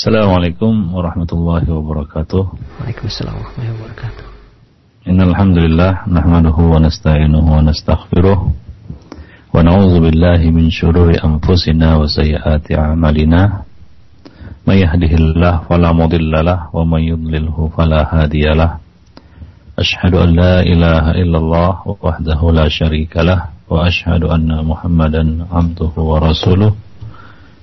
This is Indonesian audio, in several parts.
Assalamualaikum warahmatullahi wabarakatuh. Waalaikumsalam warahmatullahi wabarakatuh. Innal hamdalillah nahmaduhu wa nasta'inuhu wa nastaghfiruh wa na'udzu billahi min shururi anfusina wa sayyiati a'malina. May yahdihillahu fala mudhillalah wa may yudlilhu fala hadiyalah. Ashhadu an la ilaha illallah wahdahu la syarikalah wa ashhadu anna Muhammadan abduhu wa rasuluh.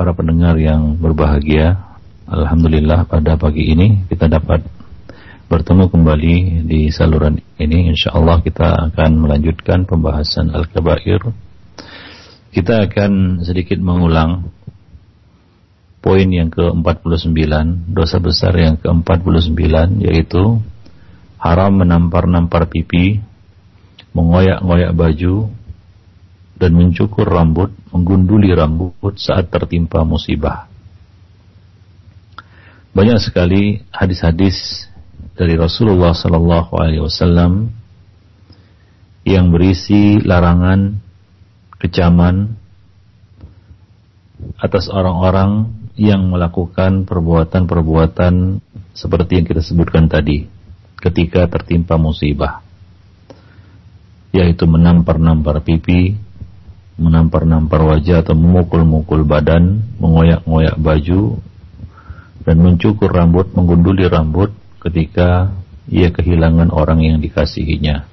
para pendengar yang berbahagia. Alhamdulillah pada pagi ini kita dapat bertemu kembali di saluran ini. Insya Allah kita akan melanjutkan pembahasan Al-Kabair. Kita akan sedikit mengulang poin yang ke-49, dosa besar yang ke-49 yaitu haram menampar-nampar pipi, mengoyak-ngoyak baju, dan mencukur rambut, menggunduli rambut saat tertimpa musibah. Banyak sekali hadis-hadis dari Rasulullah Sallallahu Alaihi Wasallam yang berisi larangan, kecaman atas orang-orang yang melakukan perbuatan-perbuatan seperti yang kita sebutkan tadi ketika tertimpa musibah yaitu menampar-nampar pipi, menampar-nampar wajah atau memukul-mukul badan, mengoyak-ngoyak baju, dan mencukur rambut, menggunduli rambut ketika ia kehilangan orang yang dikasihinya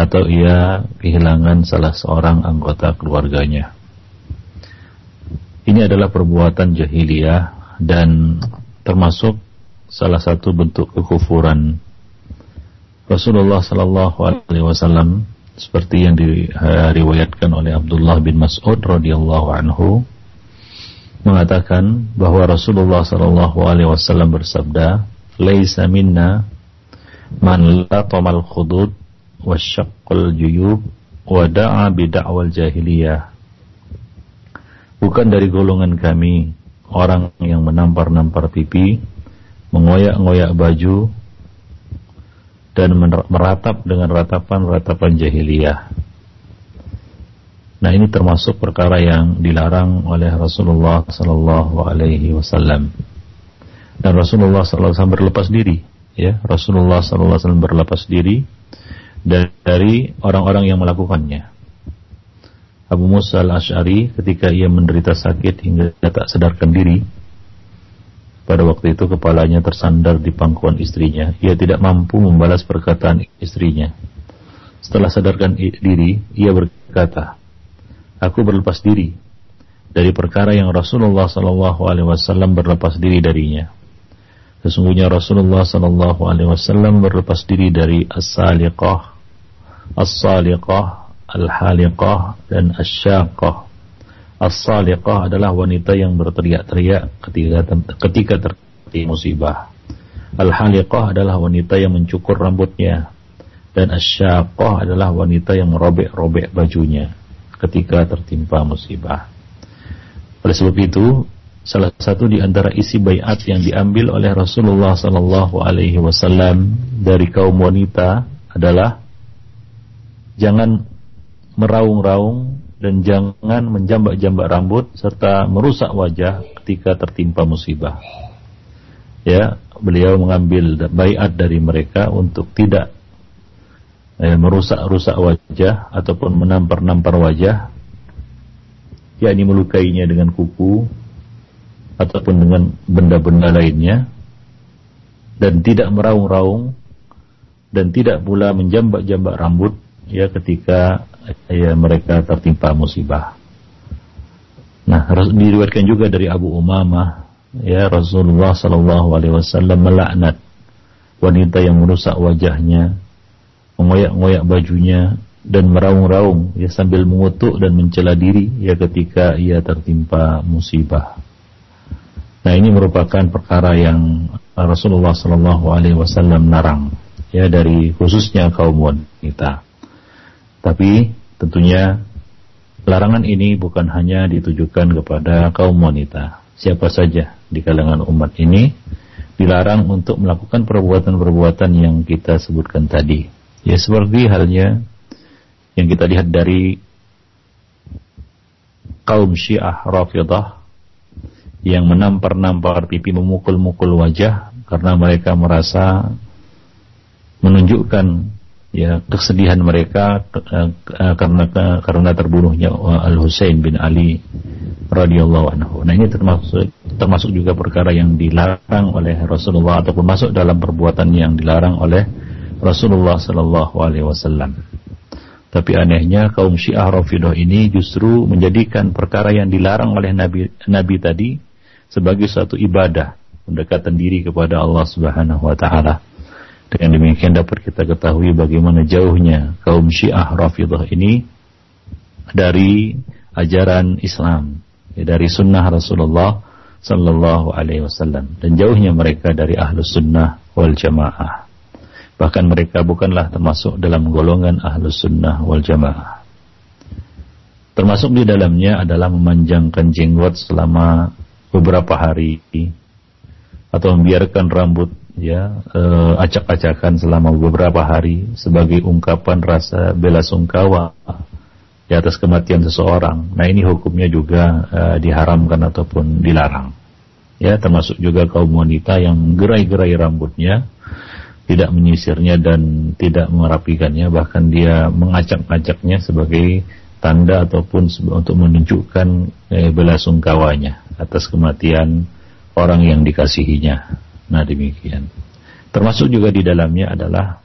atau ia kehilangan salah seorang anggota keluarganya. Ini adalah perbuatan jahiliyah dan termasuk salah satu bentuk kekufuran. Rasulullah Sallallahu Alaihi Wasallam seperti yang diriwayatkan oleh Abdullah bin Mas'ud radhiyallahu anhu mengatakan bahwa Rasulullah sallallahu alaihi wasallam bersabda, "Laisa minna man latamal khudud wasyaqqal juyub wa da'a bid'awal jahiliyah." Bukan dari golongan kami orang yang menampar-nampar pipi, mengoyak-ngoyak baju, dan meratap dengan ratapan-ratapan jahiliyah. Nah ini termasuk perkara yang dilarang oleh Rasulullah Sallallahu Alaihi Wasallam. Dan Rasulullah Sallallahu Wasallam berlepas diri, ya Rasulullah Sallallahu Wasallam berlepas diri dari orang-orang yang melakukannya. Abu Musa al Ashari ketika ia menderita sakit hingga tak sadarkan diri, pada waktu itu kepalanya tersandar di pangkuan istrinya. Ia tidak mampu membalas perkataan istrinya. Setelah sadarkan diri, ia berkata, Aku berlepas diri dari perkara yang Rasulullah Sallallahu Alaihi Wasallam berlepas diri darinya. Sesungguhnya Rasulullah Sallallahu Alaihi Wasallam berlepas diri dari as-saliqah, as-saliqah, al-haliqah, dan as-syaqah. As-saliqah adalah wanita yang berteriak-teriak ketika ketika terjadi musibah. Al-haliqah adalah wanita yang mencukur rambutnya. Dan asyaqah adalah wanita yang merobek-robek bajunya ketika tertimpa musibah. Oleh sebab itu, salah satu di antara isi bayat yang diambil oleh Rasulullah sallallahu alaihi wasallam dari kaum wanita adalah jangan meraung-raung dan jangan menjambak-jambak rambut serta merusak wajah ketika tertimpa musibah. Ya, beliau mengambil bayat dari mereka untuk tidak eh, merusak-rusak wajah ataupun menampar-nampar wajah, yakni melukainya dengan kuku ataupun dengan benda-benda lainnya dan tidak meraung-raung dan tidak pula menjambak-jambak rambut ya ketika ya mereka tertimpa musibah. Nah, diriwayatkan juga dari Abu Umamah ya Rasulullah Shallallahu alaihi wasallam melaknat wanita yang merusak wajahnya, mengoyak-ngoyak bajunya dan meraung-raung ya sambil mengutuk dan mencela diri ya ketika ia tertimpa musibah. Nah, ini merupakan perkara yang Rasulullah Shallallahu Alaihi Wasallam larang ya dari khususnya kaum wanita. Tapi tentunya larangan ini bukan hanya ditujukan kepada kaum wanita. Siapa saja di kalangan umat ini dilarang untuk melakukan perbuatan-perbuatan yang kita sebutkan tadi. Ya seperti halnya yang kita lihat dari kaum Syiah Rafidah yang menampar-nampar pipi memukul-mukul wajah karena mereka merasa menunjukkan ya kesedihan mereka uh, uh, karena karena terbunuhnya Al Husain bin Ali radhiyallahu anhu. Nah ini termasuk termasuk juga perkara yang dilarang oleh Rasulullah ataupun masuk dalam perbuatan yang dilarang oleh Rasulullah sallallahu alaihi wasallam. Tapi anehnya kaum Syiah Rafidah ini justru menjadikan perkara yang dilarang oleh Nabi Nabi tadi sebagai suatu ibadah, pendekatan diri kepada Allah Subhanahu wa taala. Dengan demikian dapat kita ketahui bagaimana jauhnya kaum Syiah Rafidah ini dari ajaran Islam, ya, dari sunnah Rasulullah Sallallahu Alaihi Wasallam dan jauhnya mereka dari ahlus sunnah wal jamaah. Bahkan mereka bukanlah termasuk dalam golongan ahlus sunnah wal jamaah. Termasuk di dalamnya adalah memanjangkan jenggot selama beberapa hari atau membiarkan rambut ya uh, acak-acakan selama beberapa hari sebagai ungkapan rasa bela sungkawa di atas kematian seseorang. Nah ini hukumnya juga uh, diharamkan ataupun dilarang. Ya termasuk juga kaum wanita yang gerai-gerai rambutnya tidak menyisirnya dan tidak merapikannya bahkan dia mengacak-acaknya sebagai tanda ataupun untuk menunjukkan eh, bela sungkawanya atas kematian orang yang dikasihinya. Nah demikian. Termasuk juga di dalamnya adalah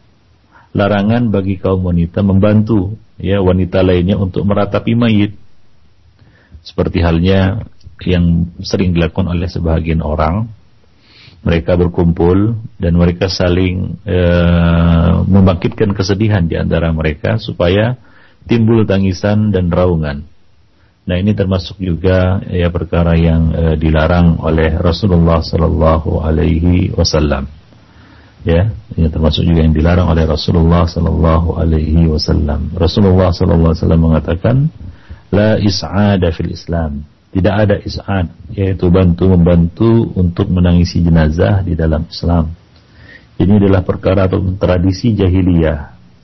larangan bagi kaum wanita membantu ya wanita lainnya untuk meratapi mayit. Seperti halnya yang sering dilakukan oleh sebagian orang, mereka berkumpul dan mereka saling e, membangkitkan kesedihan di antara mereka supaya timbul tangisan dan raungan. Nah ini termasuk juga ya perkara yang e, dilarang oleh Rasulullah Sallallahu Alaihi Wasallam. Ya, ini termasuk juga yang dilarang oleh Rasulullah Sallallahu Alaihi Wasallam. Rasulullah Sallallahu Alaihi Wasallam mengatakan, la is'ada fil Islam. Tidak ada is'ad, yaitu bantu membantu untuk menangisi jenazah di dalam Islam. Ini adalah perkara atau tradisi jahiliyah,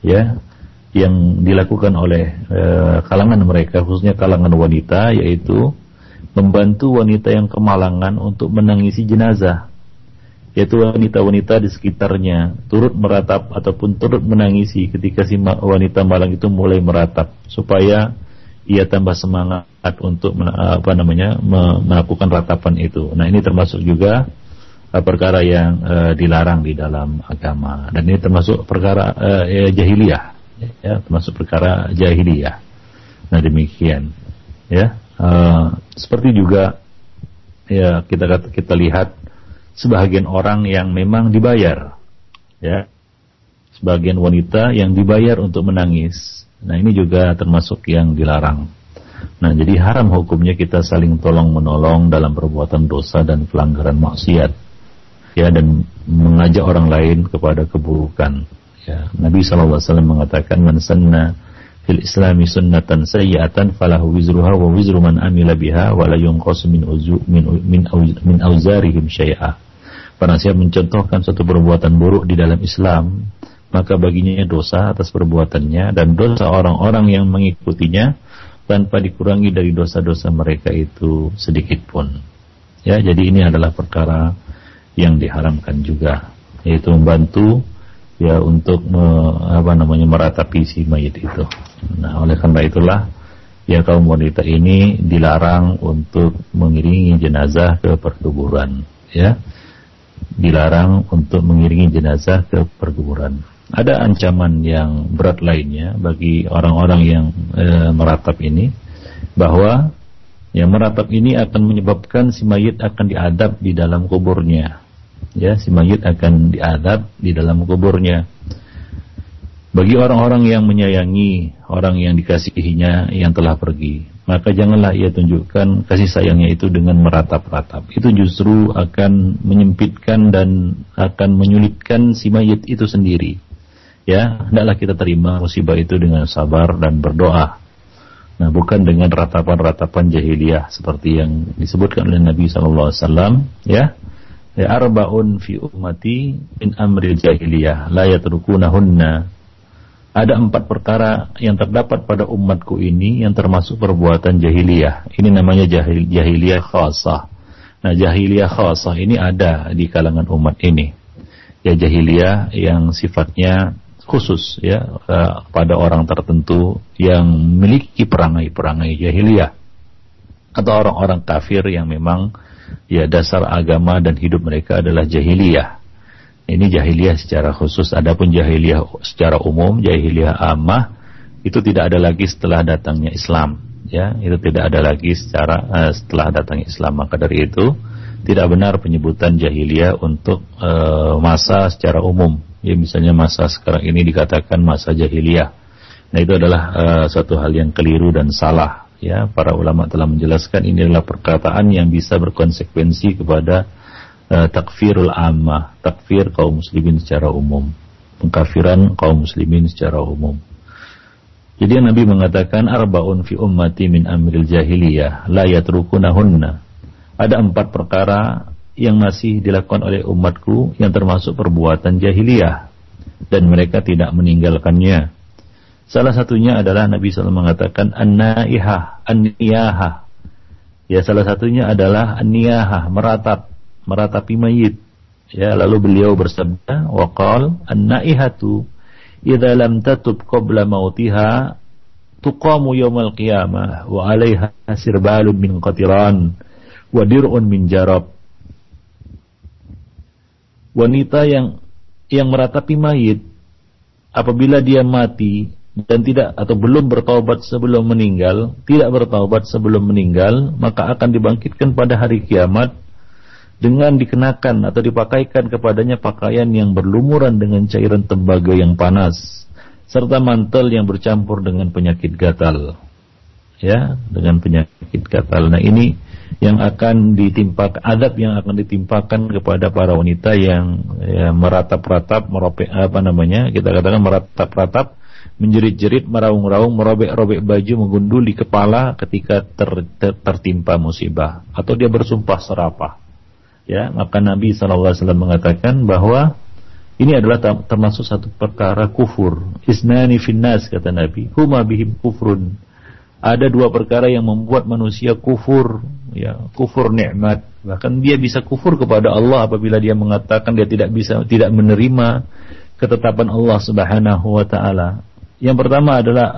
ya, yang dilakukan oleh e, kalangan mereka khususnya kalangan wanita yaitu membantu wanita yang kemalangan untuk menangisi jenazah. Yaitu wanita-wanita di sekitarnya turut meratap ataupun turut menangisi ketika si wanita malang itu mulai meratap supaya ia tambah semangat untuk apa namanya melakukan ratapan itu. Nah, ini termasuk juga e, perkara yang uh, dilarang di dalam agama. Dan ini termasuk perkara ya, jahiliyah ya termasuk perkara jahiliyah. Nah demikian ya uh, seperti juga ya kita kita lihat sebagian orang yang memang dibayar ya sebagian wanita yang dibayar untuk menangis. Nah ini juga termasuk yang dilarang. Nah jadi haram hukumnya kita saling tolong menolong dalam perbuatan dosa dan pelanggaran maksiat ya dan mengajak orang lain kepada keburukan. Ya, Nabi SAW mengatakan man sanna fil islami sunnatan sayyi'atan falahu wizruha wa wizru man amila biha wa la min uzu min min, min auzarihim syai'a. Barang siapa mencontohkan suatu perbuatan buruk di dalam Islam, maka baginya dosa atas perbuatannya dan dosa orang-orang yang mengikutinya tanpa dikurangi dari dosa-dosa mereka itu sedikit pun. Ya, jadi ini adalah perkara yang diharamkan juga, yaitu membantu ya untuk me, apa namanya meratapi si mayit itu. Nah, oleh karena itulah ya kaum wanita ini dilarang untuk mengiringi jenazah ke perkuburan, ya. Dilarang untuk mengiringi jenazah ke perkuburan. Ada ancaman yang berat lainnya bagi orang-orang yang e, meratap ini bahwa yang meratap ini akan menyebabkan si mayit akan diadab di dalam kuburnya ya si mayit akan diadab di dalam kuburnya. Bagi orang-orang yang menyayangi orang yang dikasihinya yang telah pergi, maka janganlah ia tunjukkan kasih sayangnya itu dengan meratap-ratap. Itu justru akan menyempitkan dan akan menyulitkan si mayit itu sendiri. Ya, hendaklah kita terima musibah itu dengan sabar dan berdoa. Nah, bukan dengan ratapan-ratapan jahiliyah seperti yang disebutkan oleh Nabi SAW. Ya, ya arbaun fi ummati in amril jahiliyah la yatrukunahunna ada empat perkara yang terdapat pada umatku ini yang termasuk perbuatan jahiliyah. Ini namanya jahil, jahiliyah khasah. Nah, jahiliyah khasah ini ada di kalangan umat ini. Ya jahiliyah yang sifatnya khusus ya uh, pada orang tertentu yang memiliki perangai-perangai jahiliyah atau orang-orang kafir yang memang ya dasar agama dan hidup mereka adalah jahiliyah. Ini jahiliyah secara khusus, adapun jahiliyah secara umum, jahiliyah amah itu tidak ada lagi setelah datangnya Islam, ya. Itu tidak ada lagi secara uh, setelah datangnya Islam. Maka dari itu tidak benar penyebutan jahiliyah untuk uh, masa secara umum. Ya misalnya masa sekarang ini dikatakan masa jahiliyah. Nah itu adalah uh, suatu hal yang keliru dan salah. Ya para ulama telah menjelaskan ini adalah perkataan yang bisa berkonsekuensi kepada uh, takfirul amma, takfir kaum muslimin secara umum, pengkafiran kaum muslimin secara umum. Jadi Nabi mengatakan arbaun fi ummati min amril jahiliyah la yatrukunahunna. Ada empat perkara yang masih dilakukan oleh umatku yang termasuk perbuatan jahiliyah dan mereka tidak meninggalkannya. Salah satunya adalah Nabi SAW mengatakan an-naihah, an-niyahah. Ya salah satunya adalah an-niyahah, meratap meratapi mayit. Ya, lalu beliau bersabda, waqal an-naihatu idza lam tatub qabla mautiha tuqamu yaumal qiyamah wa 'alaiha sirbalun min qatiran wa dir'un min jarab. Wanita yang yang meratapi mayit apabila dia mati dan tidak atau belum bertaubat sebelum meninggal, tidak bertaubat sebelum meninggal, maka akan dibangkitkan pada hari kiamat dengan dikenakan atau dipakaikan kepadanya pakaian yang berlumuran dengan cairan tembaga yang panas serta mantel yang bercampur dengan penyakit gatal. Ya dengan penyakit gatal. Nah ini yang akan ditimpa adab yang akan ditimpakan kepada para wanita yang ya, meratap-ratap merobek apa namanya kita katakan meratap-ratap menjerit-jerit meraung-raung merobek-robek baju menggunduli kepala ketika ter, ter, tertimpa musibah. Atau dia bersumpah serapah. Ya maka Nabi SAW mengatakan bahwa ini adalah termasuk satu perkara kufur. Isnani finnas kata Nabi. Huma bihim kufrun. Ada dua perkara yang membuat manusia kufur. Ya kufur nikmat. Bahkan dia bisa kufur kepada Allah apabila dia mengatakan dia tidak bisa tidak menerima ketetapan Allah Subhanahu wa taala yang pertama adalah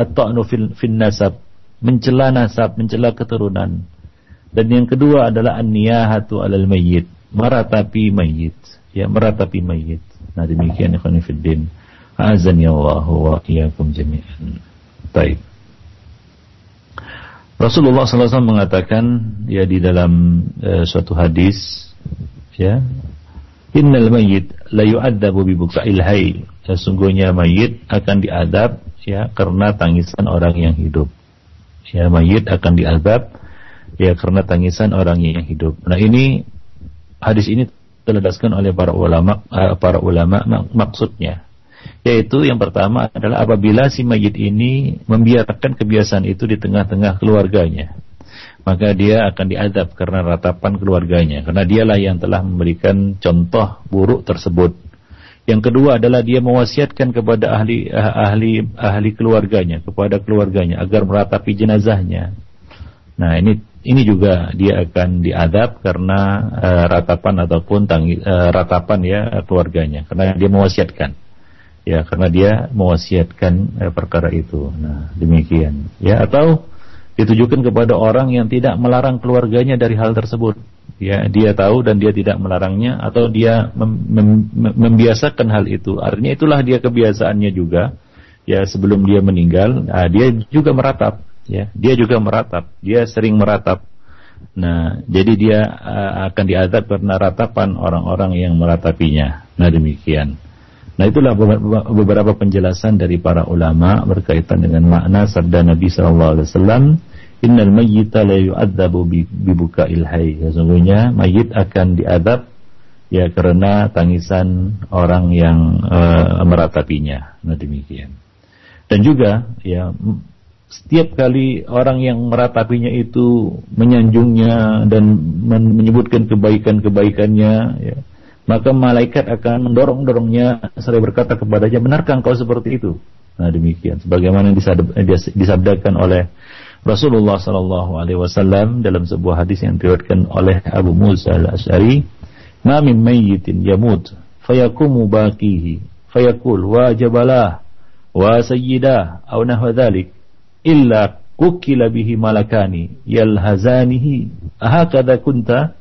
at-ta'nu fil nasab mencela nasab mencela keturunan dan yang kedua adalah an-niyahatu 'alal mayyit, meratapi mayit, ya meratapi mayit. Nah, demikian ikhwan fillah. Azani Allah wa iyyakum jami'an. Baik. Rasulullah SAW mengatakan ya di dalam uh, suatu hadis ya Innal mayyit la yu'adzabu bi buka'il hayy. Sesungguhnya mayit akan diadab ya karena tangisan orang yang hidup. Ya mayit akan diadab ya karena tangisan orang yang hidup. Nah ini hadis ini terledaskan oleh para ulama uh, para ulama mak maksudnya yaitu yang pertama adalah apabila si mayit ini membiarkan kebiasaan itu di tengah-tengah keluarganya maka dia akan diadab karena ratapan keluarganya karena dialah yang telah memberikan contoh buruk tersebut yang kedua adalah dia mewasiatkan kepada ahli ahli ahli keluarganya kepada keluarganya agar meratapi jenazahnya. Nah ini ini juga dia akan diadab karena uh, ratapan ataupun tangi, uh, ratapan ya keluarganya. Karena dia mewasiatkan. Ya karena dia mewasiatkan uh, perkara itu. Nah demikian. Ya atau ditujukan kepada orang yang tidak melarang keluarganya dari hal tersebut ya dia tahu dan dia tidak melarangnya atau dia mem mem membiasakan hal itu. Artinya itulah dia kebiasaannya juga. Ya sebelum dia meninggal nah, dia juga meratap. Ya dia juga meratap. Dia sering meratap. Nah jadi dia uh, akan diadab karena ratapan orang-orang yang meratapinya. Nah demikian. Nah itulah beberapa penjelasan dari para ulama berkaitan dengan makna sabda Nabi Wasallam Innal mayyita la yu'adzabu bibuka ilhai. Sesungguhnya mayit akan diadab ya karena tangisan orang yang uh, meratapinya. Nah demikian. Dan juga ya setiap kali orang yang meratapinya itu menyanjungnya dan menyebutkan kebaikan-kebaikannya ya, maka malaikat akan mendorong-dorongnya seraya berkata kepadanya benarkah engkau seperti itu nah demikian sebagaimana disabdakan oleh Rasulullah Sallallahu Alaihi Wasallam dalam sebuah hadis yang diriwayatkan oleh Abu Musa al Ashari, "Ma min mayyitin yamut, fayakumu baqihi, fayakul wa jabalah, wa sayyidah, aw nahwa dhalik, illa kukila bihi malakani, yalhazanihi, ahakada kunta?"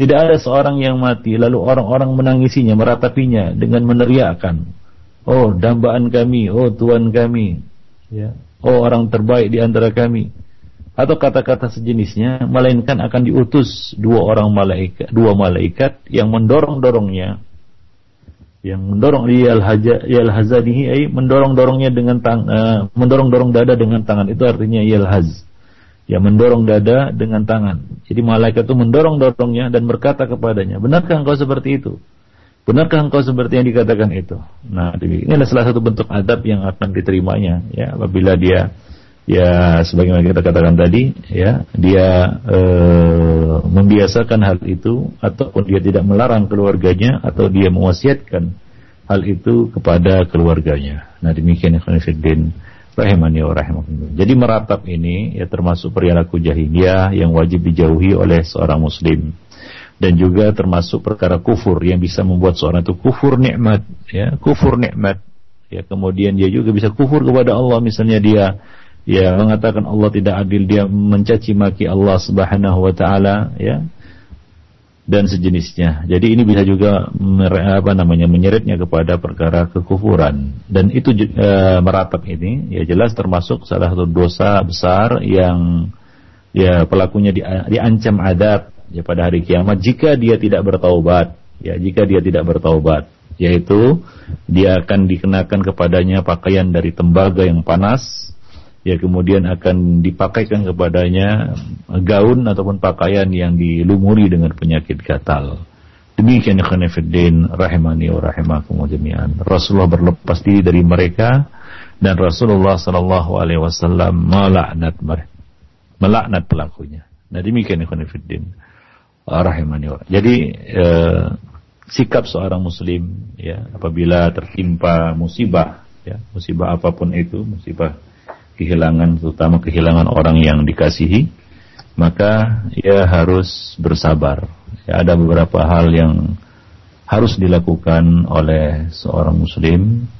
Tidak ada seorang yang mati lalu orang-orang menangisinya, meratapinya dengan meneriakkan, "Oh, dambaan kami, oh Tuhan kami." Ya, oh orang terbaik di antara kami. Atau kata-kata sejenisnya melainkan akan diutus dua orang malaikat dua malaikat yang mendorong-dorongnya. Yang mendorong yal haja yal hazadihi ay mendorong-dorongnya dengan tang uh, mendorong-dorong dada dengan tangan. Itu artinya yal haz ya mendorong dada dengan tangan. Jadi malaikat itu mendorong-dorongnya dan berkata kepadanya benarkah engkau seperti itu Benarkah engkau seperti yang dikatakan itu? Nah, ini adalah salah satu bentuk adab yang akan diterimanya ya apabila dia ya sebagaimana kita katakan tadi ya dia e, membiasakan hal itu ataupun dia tidak melarang keluarganya atau dia mewasiatkan hal itu kepada keluarganya. Nah, demikian ikhwan fillah rahimani wa rahimakumullah. Jadi meratap ini ya termasuk perilaku jahiliyah yang wajib dijauhi oleh seorang muslim dan juga termasuk perkara kufur yang bisa membuat seorang itu kufur nikmat ya kufur nikmat. Ya kemudian dia juga bisa kufur kepada Allah. Misalnya dia ya mengatakan Allah tidak adil dia mencaci maki Allah Subhanahu wa taala ya dan sejenisnya. Jadi ini bisa juga apa namanya menyeretnya kepada perkara kekufuran. Dan itu e, meratap ini ya jelas termasuk salah satu dosa besar yang ya pelakunya di, diancam adab ya pada hari kiamat jika dia tidak bertaubat ya jika dia tidak bertaubat yaitu dia akan dikenakan kepadanya pakaian dari tembaga yang panas ya kemudian akan dipakaikan kepadanya gaun ataupun pakaian yang dilumuri dengan penyakit gatal. Demikian khonifuddin rahimani wa rahimakum jami'an. Rasulullah berlepas diri dari mereka dan Rasulullah sallallahu alaihi wasallam melaknat mereka melaknat pelakunya. Nah demikian khonifuddin rahimani Jadi eh, sikap seorang muslim ya apabila tertimpa musibah ya musibah apa pun itu musibah kehilangan terutama kehilangan orang yang dikasihi maka ia harus bersabar. Ya, ada beberapa hal yang harus dilakukan oleh seorang muslim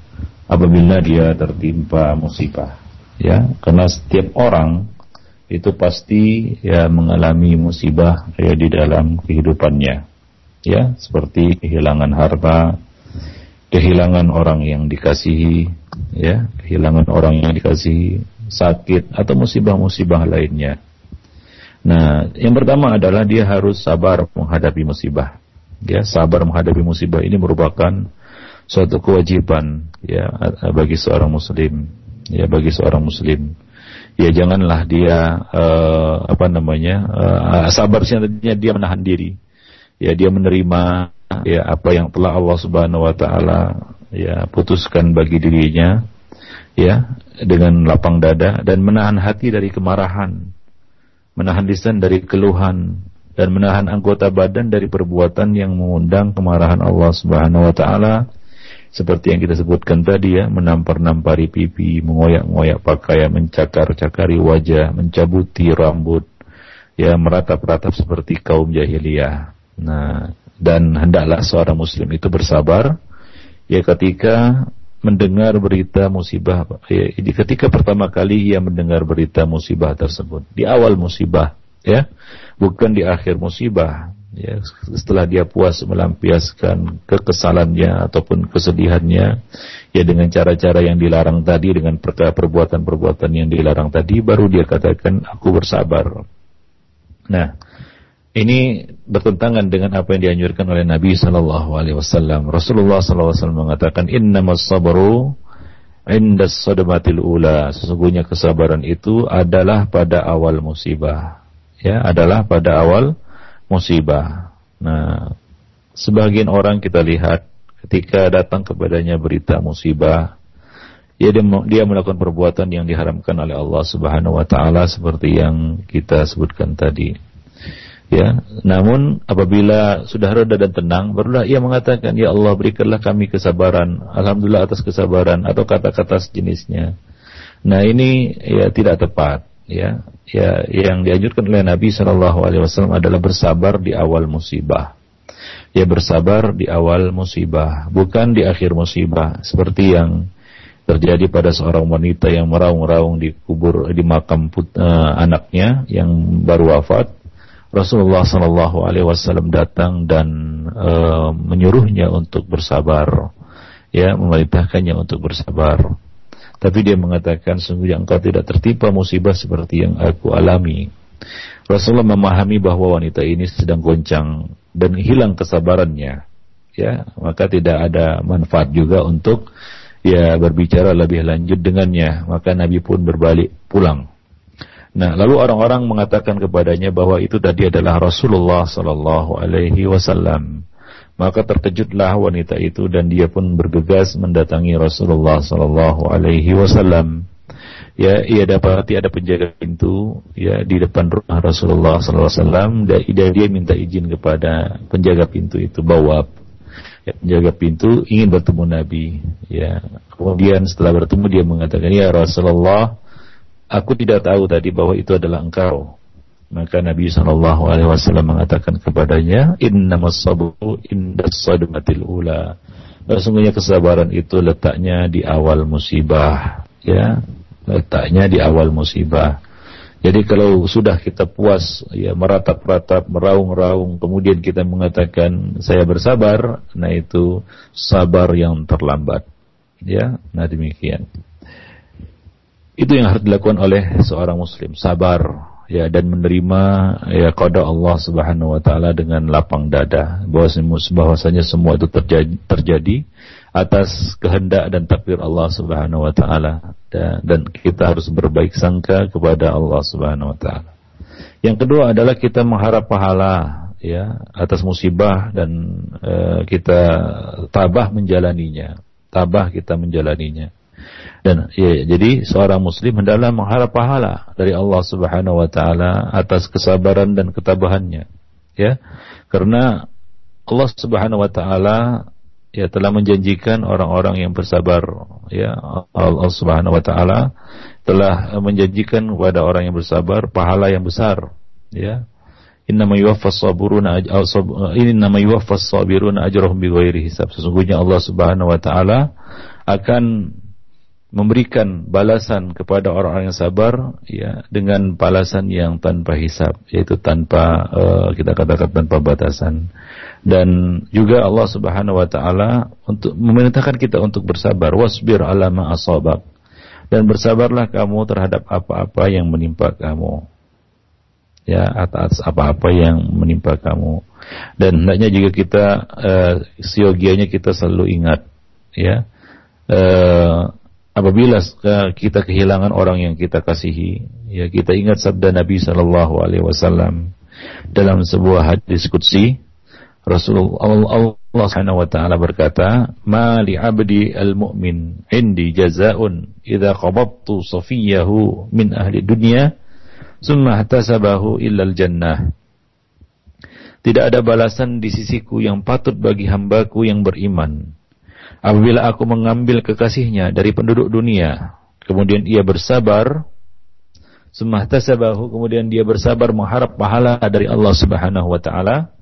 apabila dia tertimpa musibah. Ya karena setiap orang itu pasti ya mengalami musibah ya di dalam kehidupannya. Ya, seperti kehilangan harta, kehilangan orang yang dikasihi, ya, kehilangan orang yang dikasihi, sakit atau musibah-musibah lainnya. Nah, yang pertama adalah dia harus sabar menghadapi musibah. Ya, sabar menghadapi musibah ini merupakan suatu kewajiban ya bagi seorang muslim, ya bagi seorang muslim ya janganlah dia uh, apa namanya uh, sabar artinya dia menahan diri. Ya dia menerima ya apa yang telah Allah Subhanahu wa taala ya putuskan bagi dirinya ya dengan lapang dada dan menahan hati dari kemarahan menahan lisan dari keluhan dan menahan anggota badan dari perbuatan yang mengundang kemarahan Allah Subhanahu wa taala seperti yang kita sebutkan tadi ya, menampar-nampari pipi, mengoyak-ngoyak pakaian, mencakar-cakari wajah, mencabuti rambut, ya meratap-ratap seperti kaum jahiliyah. Nah, dan hendaklah seorang muslim itu bersabar ya ketika mendengar berita musibah ya, ketika pertama kali ia mendengar berita musibah tersebut di awal musibah ya bukan di akhir musibah ya setelah dia puas melampiaskan kekesalannya ataupun kesedihannya ya dengan cara-cara yang dilarang tadi dengan perbuatan-perbuatan yang dilarang tadi baru dia katakan aku bersabar nah ini bertentangan dengan apa yang dianjurkan oleh Nabi Shallallahu Alaihi Wasallam. Rasulullah Shallallahu Alaihi Wasallam mengatakan, Inna sabru inda sadmatil ula. Sesungguhnya kesabaran itu adalah pada awal musibah. Ya, adalah pada awal musibah. Nah, sebagian orang kita lihat ketika datang kepadanya berita musibah, ya dia, dia melakukan perbuatan yang diharamkan oleh Allah Subhanahu wa taala seperti yang kita sebutkan tadi Ya, namun apabila sudah reda dan tenang, barulah ia mengatakan, Ya Allah berikanlah kami kesabaran, Alhamdulillah atas kesabaran atau kata-kata sejenisnya. Nah ini ya tidak tepat. Ya, ya yang dianjurkan oleh Nabi Shallallahu Alaihi Wasallam adalah bersabar di awal musibah. Ya bersabar di awal musibah, bukan di akhir musibah, seperti yang terjadi pada seorang wanita yang meraung-raung di kubur di makam put, uh, anaknya yang baru wafat Rasulullah Shallallahu Alaihi Wasallam datang dan e, menyuruhnya untuk bersabar, ya memerintahkannya untuk bersabar. Tapi dia mengatakan sungguh engkau tidak tertimpa musibah seperti yang aku alami. Rasulullah memahami bahwa wanita ini sedang goncang dan hilang kesabarannya, ya maka tidak ada manfaat juga untuk ya berbicara lebih lanjut dengannya. Maka Nabi pun berbalik pulang Nah, lalu orang-orang mengatakan kepadanya bahwa itu tadi adalah Rasulullah sallallahu alaihi wasallam. Maka terkejutlah wanita itu dan dia pun bergegas mendatangi Rasulullah sallallahu alaihi wasallam. Ya, ia dapati ada penjaga pintu ya di depan rumah Rasulullah sallallahu alaihi wasallam dan dia minta izin kepada penjaga pintu itu bawa ya, penjaga pintu ingin bertemu Nabi ya. Kemudian setelah bertemu dia mengatakan, "Ya Rasulullah, Aku tidak tahu tadi bahwa itu adalah engkau. Maka Nabi Shallallahu Alaihi Wasallam mengatakan kepadanya, Inna sabru inda sadmatil ula. Sesungguhnya kesabaran itu letaknya di awal musibah, ya, letaknya di awal musibah. Jadi kalau sudah kita puas, ya meratap-ratap, meraung-raung, kemudian kita mengatakan saya bersabar, nah itu sabar yang terlambat, ya. Nah demikian. Itu yang harus dilakukan oleh seorang muslim, sabar ya dan menerima ya qada Allah Subhanahu wa taala dengan lapang dada bahwasanya semua itu terjadi, terjadi atas kehendak dan takdir Allah Subhanahu wa taala dan kita harus berbaik sangka kepada Allah Subhanahu wa taala. Yang kedua adalah kita mengharap pahala ya atas musibah dan uh, kita tabah menjalaninya, tabah kita menjalaninya. Dan ya, jadi seorang muslim hendaklah mengharap pahala dari Allah Subhanahu wa taala atas kesabaran dan ketabahannya. Ya. Karena Allah Subhanahu wa taala ya telah menjanjikan orang-orang yang bersabar ya Allah Subhanahu wa taala telah menjanjikan kepada orang yang bersabar pahala yang besar ya innama yuwaffas sabiruna innama sabiruna ajrahum bighairi hisab sesungguhnya Allah Subhanahu wa taala akan memberikan balasan kepada orang-orang yang sabar ya dengan balasan yang tanpa hisap yaitu tanpa uh, kita katakan tanpa batasan. Dan juga Allah Subhanahu wa taala untuk memerintahkan kita untuk bersabar. Wasbir ala ma asabak. Dan bersabarlah kamu terhadap apa-apa yang menimpa kamu. Ya atas apa-apa yang menimpa kamu. Dan hendaknya juga kita uh, siogianya kita selalu ingat ya. Uh, apabila kita kehilangan orang yang kita kasihi, ya kita ingat sabda Nabi Shallallahu Alaihi Wasallam dalam sebuah hadis qudsi Rasulullah Allah Subhanahu wa taala berkata, "Ma li 'abdi al-mu'min 'indi jazaa'un idza qabadtu safiyahu min ahli dunya, thumma ihtasabahu illa al-jannah." Tidak ada balasan di sisiku yang patut bagi hambaku yang beriman Apabila aku mengambil kekasihnya dari penduduk dunia, kemudian ia bersabar, semahtasabahu, kemudian dia bersabar mengharap pahala dari Allah Subhanahu wa taala,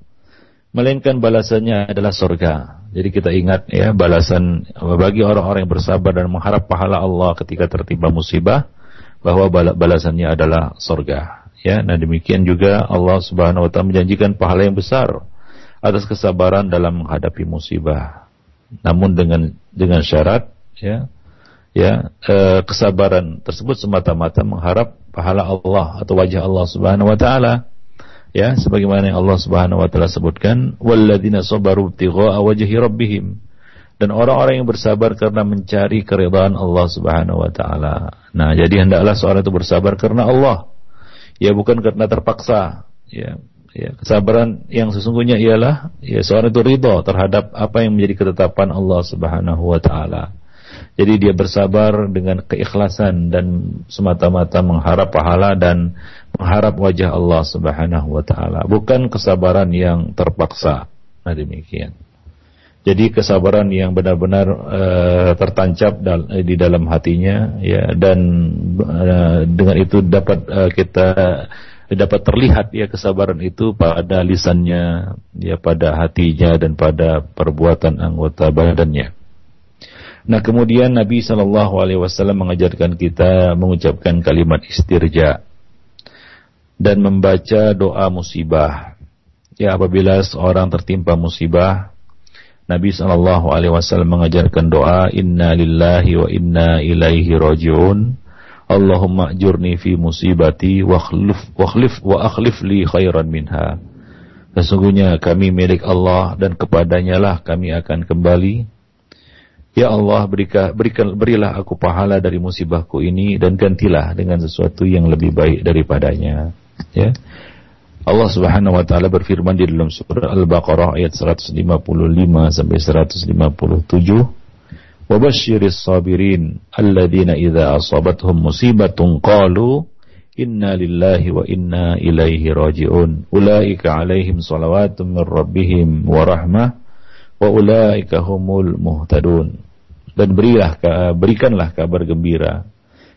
melainkan balasannya adalah surga. Jadi kita ingat ya balasan bagi orang-orang yang bersabar dan mengharap pahala Allah ketika tertimpa musibah bahwa balasannya adalah surga. Ya, nah demikian juga Allah Subhanahu wa taala menjanjikan pahala yang besar atas kesabaran dalam menghadapi musibah namun dengan dengan syarat ya ya e, kesabaran tersebut semata-mata mengharap pahala Allah atau wajah Allah Subhanahu wa taala Ya, sebagaimana yang Allah Subhanahu wa taala sebutkan, walladzina sabaru ibtigha'a wajhi rabbihim. Dan orang-orang yang bersabar karena mencari keridhaan Allah Subhanahu wa taala. Nah, jadi hendaklah seorang itu bersabar karena Allah. Ya, bukan karena terpaksa. Ya, ya kesabaran yang sesungguhnya ialah ya seorang itu ridho terhadap apa yang menjadi ketetapan Allah Subhanahu wa taala. Jadi dia bersabar dengan keikhlasan dan semata-mata mengharap pahala dan mengharap wajah Allah Subhanahu wa taala, bukan kesabaran yang terpaksa. Nah demikian. Jadi kesabaran yang benar-benar uh, tertancap dal di dalam hatinya ya dan uh, dengan itu dapat uh, kita dapat terlihat ya kesabaran itu pada lisannya ya pada hatinya dan pada perbuatan anggota badannya. Nah kemudian Nabi Shallallahu Alaihi Wasallam mengajarkan kita mengucapkan kalimat istirja dan membaca doa musibah. Ya apabila seorang tertimpa musibah, Nabi Shallallahu Alaihi Wasallam mengajarkan doa Inna lillahi wa inna ilaihi rajiun. Allahumma ajurni fi musibati wa akhlif, wa akhlif, wa akhlif li khairan minha. Sesungguhnya kami milik Allah dan kepadanya lah kami akan kembali Ya Allah berikan, berikan berilah aku pahala dari musibahku ini dan gantilah dengan sesuatu yang lebih baik daripadanya. Ya. Allah Subhanahu wa taala berfirman di dalam surah Al-Baqarah ayat 155 sampai 157, "Wa basyiris sabirin alladzina idza asabatuhum musibatun qalu inna lillahi wa inna ilaihi raji'un. Ulaika alaihim salawatun min rabbihim wa rahmah wa ulaika humul muhtadun." dan berilah berikanlah kabar gembira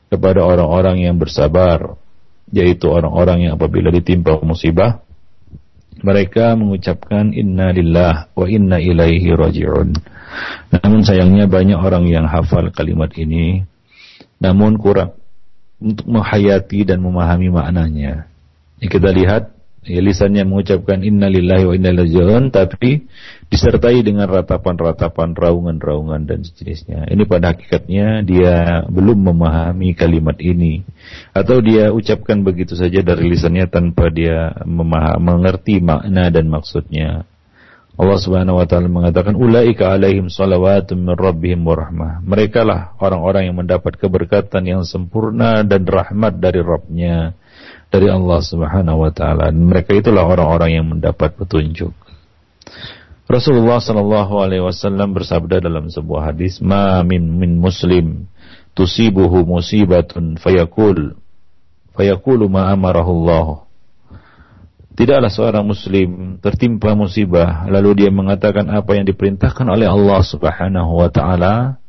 kepada orang-orang yang bersabar yaitu orang-orang yang apabila ditimpa musibah mereka mengucapkan inna lillah wa inna ilaihi raji'un. Namun sayangnya banyak orang yang hafal kalimat ini namun kurang untuk menghayati dan memahami maknanya. Kita lihat ya, lisannya mengucapkan innalillahi wa inna ilaihi raji'un tapi disertai dengan ratapan-ratapan raungan-raungan dan sejenisnya. Ini pada hakikatnya dia belum memahami kalimat ini atau dia ucapkan begitu saja dari lisannya tanpa dia mengerti makna dan maksudnya. Allah Subhanahu wa taala mengatakan ulaika alaihim salawatun min rabbihim warahmah. Mereka lah orang-orang yang mendapat keberkatan yang sempurna dan rahmat dari Rabbnya dari Allah Subhanahu wa taala. Mereka itulah orang-orang yang mendapat petunjuk. Rasulullah sallallahu alaihi wasallam bersabda dalam sebuah hadis, "Ma min min muslim tusibuhu musibatun fayakul fayakulu ma amarahu Allah." Tidaklah seorang muslim tertimpa musibah lalu dia mengatakan apa yang diperintahkan oleh Allah Subhanahu wa taala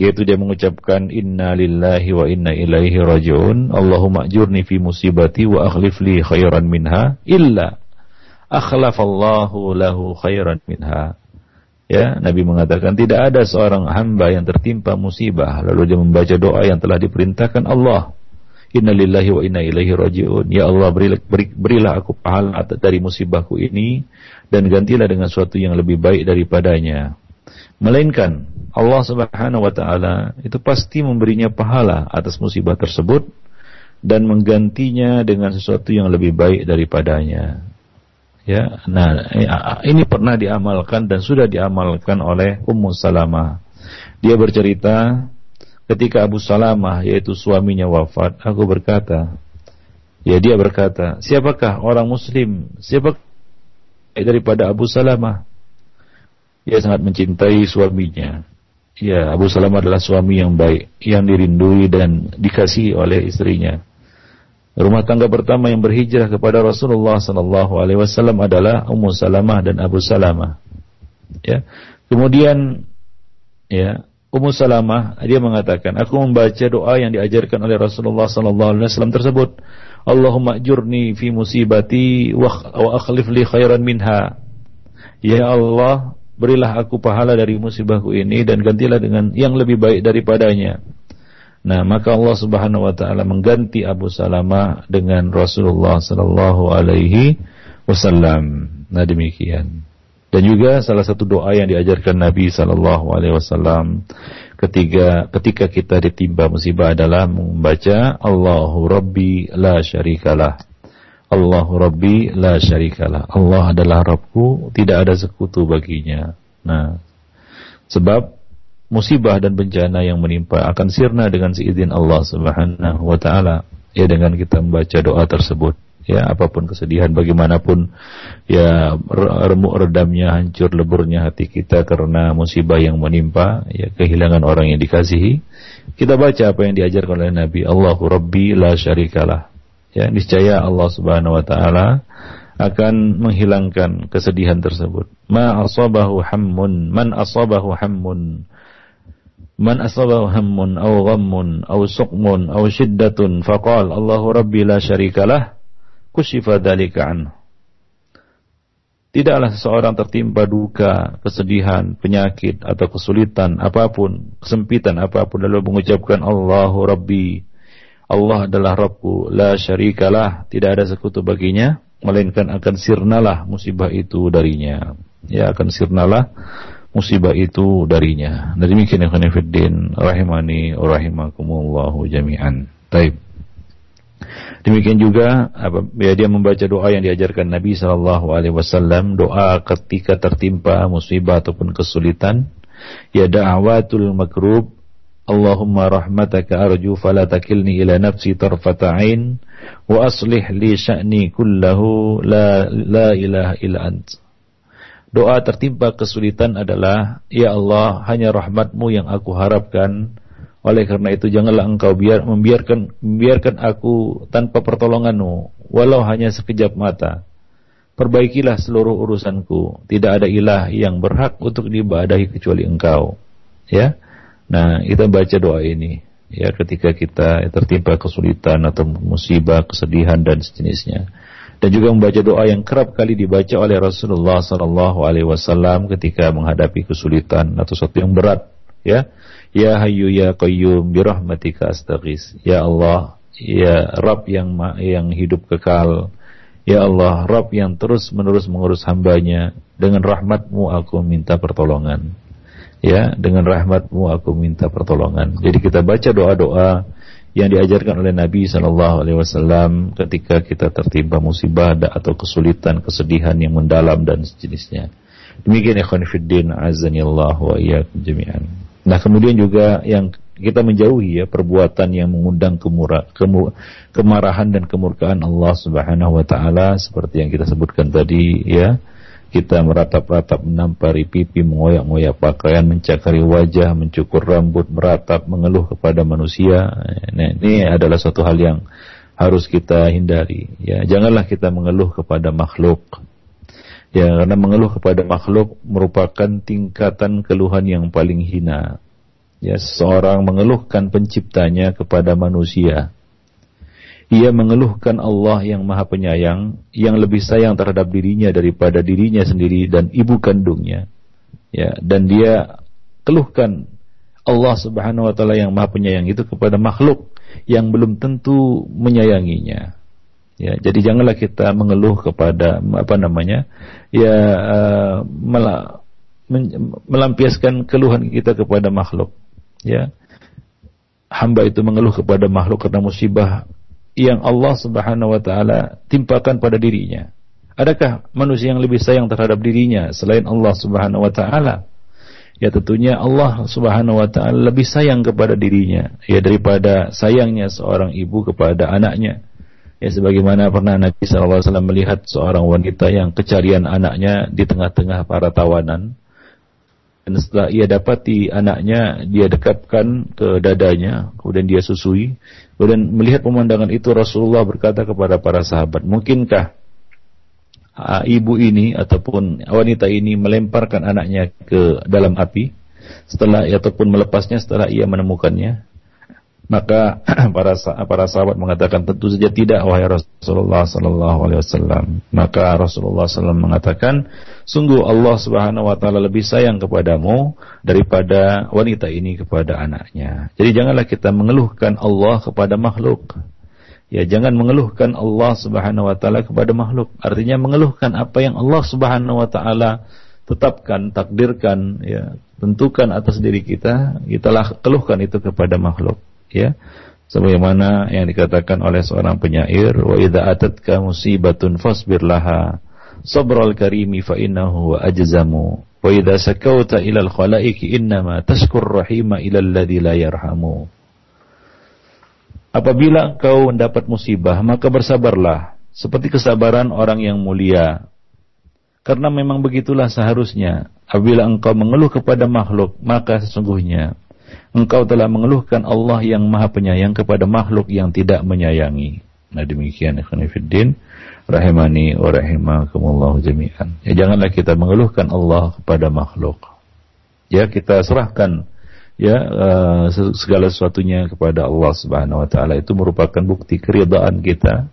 yaitu dia mengucapkan inna lillahi wa inna ilaihi rajiun Allahumma ajurni fi musibati wa akhlif li khairan minha illa akhlafallahu lahu khairan minha ya Nabi mengatakan tidak ada seorang hamba yang tertimpa musibah lalu dia membaca doa yang telah diperintahkan Allah Inna lillahi wa inna ilaihi rajiun. Ya Allah berilah, beri, berilah aku pahala dari musibahku ini dan gantilah dengan sesuatu yang lebih baik daripadanya. Melainkan Allah Subhanahu wa taala itu pasti memberinya pahala atas musibah tersebut dan menggantinya dengan sesuatu yang lebih baik daripadanya. Ya, nah ini pernah diamalkan dan sudah diamalkan oleh Ummu Salamah. Dia bercerita ketika Abu Salamah yaitu suaminya wafat, aku berkata, ya dia berkata, siapakah orang muslim? Siapa daripada Abu Salamah? Dia sangat mencintai suaminya. Ya, Abu Salamah adalah suami yang baik, yang dirindui dan dikasihi oleh istrinya. Rumah tangga pertama yang berhijrah kepada Rasulullah sallallahu alaihi wasallam adalah Ummu Salamah dan Abu Salamah. Ya. Kemudian ya, Ummu Salamah dia mengatakan, aku membaca doa yang diajarkan oleh Rasulullah sallallahu alaihi wasallam tersebut. Allahumma ajurni fi musibati wa akhlif li khairan minha. Ya Allah, berilah aku pahala dari musibahku ini dan gantilah dengan yang lebih baik daripadanya. Nah, maka Allah Subhanahu wa taala mengganti Abu Salamah dengan Rasulullah sallallahu alaihi wasallam. Nah, demikian. Dan juga salah satu doa yang diajarkan Nabi sallallahu alaihi wasallam ketika ketika kita ditimpa musibah adalah membaca Allahu Rabbi la syarikalah. Allahu Rabbi la syarikalah. Allah adalah Rabbku, tidak ada sekutu baginya. Nah, sebab musibah dan bencana yang menimpa akan sirna dengan seizin Allah Subhanahu wa taala. Ya dengan kita membaca doa tersebut. Ya apa pun kesedihan bagaimanapun ya remuk redamnya hancur leburnya hati kita karena musibah yang menimpa ya kehilangan orang yang dikasihi kita baca apa yang diajarkan oleh Nabi Allahu Rabbi la syarikalah ya niscaya Allah Subhanahu wa taala akan menghilangkan kesedihan tersebut ma asabahu hammun man asabahu hammun Man asabahu hammun aw ghammun aw suqmun aw shiddatun faqal Allahu rabbi la syarikalah kusyifa dzalika anhu. Tidaklah seseorang tertimpa duka, kesedihan, penyakit atau kesulitan apa pun, kesempitan apa pun lalu mengucapkan Allahu Rabbi. Allah adalah Rabbku, la syarikalah, tidak ada sekutu baginya, melainkan akan sirnalah musibah itu darinya. Ya akan sirnalah musibah itu darinya. Dan demikian yang khonifuddin rahimani rahimakumullahu jami'an. Taib. Demikian juga apa, ya dia membaca doa yang diajarkan Nabi Shallallahu Alaihi Wasallam doa ketika tertimpa musibah ataupun kesulitan ya da'watul makrub Allahumma rahmataka arju fala takilni ila nafsi tarfata ain wa aslih li sya'ni kullahu la la ilaha illa ant Doa tertimpa kesulitan adalah, Ya Allah, hanya rahmatmu yang aku harapkan. Oleh karena itu janganlah engkau biar, membiarkan, membiarkan aku tanpa pertolonganmu, walau hanya sekejap mata. Perbaikilah seluruh urusanku. Tidak ada ilah yang berhak untuk diibadahi kecuali engkau. Ya, Nah, kita baca doa ini. Ya, ketika kita tertimpa kesulitan atau musibah, kesedihan dan sejenisnya. Dan juga membaca doa yang kerap kali dibaca oleh Rasulullah sallallahu alaihi wasallam ketika menghadapi kesulitan atau sesuatu yang berat ya. Ya hayyu ya qayyum bi rahmatika astaghis. Ya Allah ya Rabb yang yang hidup kekal. Ya Allah Rabb yang terus menerus mengurus hambanya. Dengan rahmatmu aku minta pertolongan ya dengan rahmatmu aku minta pertolongan jadi kita baca doa-doa yang diajarkan oleh Nabi Shallallahu Alaihi Wasallam ketika kita tertimpa musibah atau kesulitan, kesedihan yang mendalam dan sejenisnya. Demikian ya khonifuddin azanillah wa jami'an. Nah kemudian juga yang kita menjauhi ya perbuatan yang mengundang kemura, kemu, kemarahan dan kemurkaan Allah Subhanahu wa taala seperti yang kita sebutkan tadi ya kita meratap-ratap menampari pipi, mengoyak-ngoyak pakaian, mencakari wajah, mencukur rambut, meratap, mengeluh kepada manusia. Nah, ini adalah suatu hal yang harus kita hindari. Ya, janganlah kita mengeluh kepada makhluk. Ya, karena mengeluh kepada makhluk merupakan tingkatan keluhan yang paling hina. Ya, seorang mengeluhkan penciptanya kepada manusia ia mengeluhkan Allah yang maha penyayang, yang lebih sayang terhadap dirinya daripada dirinya sendiri dan ibu kandungnya. Ya, dan dia keluhkan Allah subhanahu wa ta'ala yang maha penyayang itu kepada makhluk yang belum tentu menyayanginya. Ya, jadi janganlah kita mengeluh kepada apa namanya, ya uh, melampiaskan keluhan kita kepada makhluk. Ya, hamba itu mengeluh kepada makhluk karena musibah yang Allah Subhanahu wa taala timpakan pada dirinya. Adakah manusia yang lebih sayang terhadap dirinya selain Allah Subhanahu wa taala? Ya tentunya Allah Subhanahu wa taala lebih sayang kepada dirinya ya daripada sayangnya seorang ibu kepada anaknya. Ya sebagaimana pernah Nabi SAW melihat seorang wanita yang kecarian anaknya di tengah-tengah para tawanan dan setelah ia dapati anaknya dia dekapkan ke dadanya kemudian dia susui. Kemudian melihat pemandangan itu Rasulullah berkata kepada para sahabat mungkinkah ibu ini ataupun wanita ini melemparkan anaknya ke dalam api? Setelah ataupun melepasnya setelah ia menemukannya maka para para sahabat mengatakan tentu saja tidak wahai Rasulullah sallallahu alaihi wasallam. Maka Rasulullah sallallahu mengatakan, sungguh Allah Subhanahu wa taala lebih sayang kepadamu daripada wanita ini kepada anaknya. Jadi janganlah kita mengeluhkan Allah kepada makhluk. Ya, jangan mengeluhkan Allah Subhanahu wa taala kepada makhluk. Artinya mengeluhkan apa yang Allah Subhanahu wa taala tetapkan, takdirkan, ya, tentukan atas diri kita, kita keluhkan itu kepada makhluk ya. Sebagaimana yang dikatakan oleh seorang penyair wa idza atatka musibatun fasbir laha sabral karimi fa innahu wa ajzamu. Wa idza sakauta ila al khalaiki innama tashkur rahima ila alladhi la yarhamu. Apabila engkau mendapat musibah maka bersabarlah. Seperti kesabaran orang yang mulia. Karena memang begitulah seharusnya. Apabila engkau mengeluh kepada makhluk maka sesungguhnya engkau telah mengeluhkan Allah yang maha penyayang kepada makhluk yang tidak menyayangi. Nah demikian ikhwan fiddin rahimani wa rahimakumullah jami'an. Ya janganlah kita mengeluhkan Allah kepada makhluk. Ya kita serahkan ya uh, segala sesuatunya kepada Allah Subhanahu wa taala itu merupakan bukti keridhaan kita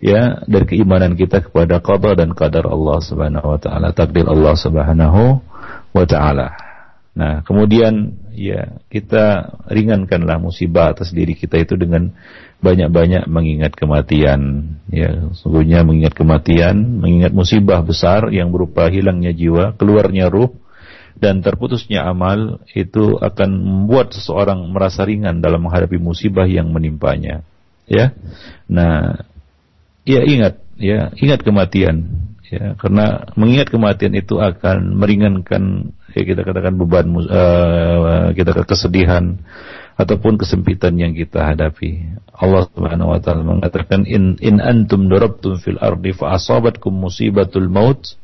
ya dari keimanan kita kepada qada dan qadar Allah Subhanahu wa taala, takdir Allah Subhanahu wa taala. Nah, kemudian ya kita ringankanlah musibah atas diri kita itu dengan banyak-banyak mengingat kematian. Ya, sungguhnya mengingat kematian, mengingat musibah besar yang berupa hilangnya jiwa, keluarnya ruh dan terputusnya amal itu akan membuat seseorang merasa ringan dalam menghadapi musibah yang menimpanya. Ya. Nah, ya ingat, ya, ingat kematian ya karena mengingat kematian itu akan meringankan ya kita katakan beban uh, kita kesedihan ataupun kesempitan yang kita hadapi. Allah Subhanahu wa taala mengatakan in in antum darabtum fil ardi fa asabatkum musibatul maut.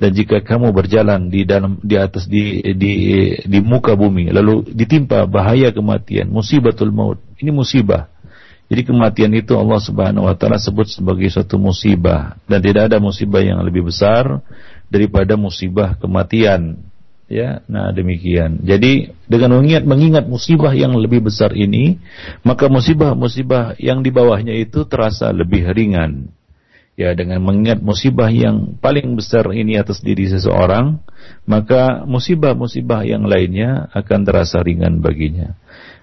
Dan jika kamu berjalan di dalam di atas di di di muka bumi lalu ditimpa bahaya kematian musibatul maut ini musibah. Jadi kematian itu Allah Subhanahu wa taala sebut sebagai suatu musibah. Dan tidak ada musibah yang lebih besar daripada musibah kematian. Ya, nah demikian. Jadi dengan mengingat mengingat musibah yang lebih besar ini, maka musibah-musibah yang di bawahnya itu terasa lebih ringan. Ya, dengan mengingat musibah yang paling besar ini atas diri seseorang, maka musibah-musibah yang lainnya akan terasa ringan baginya.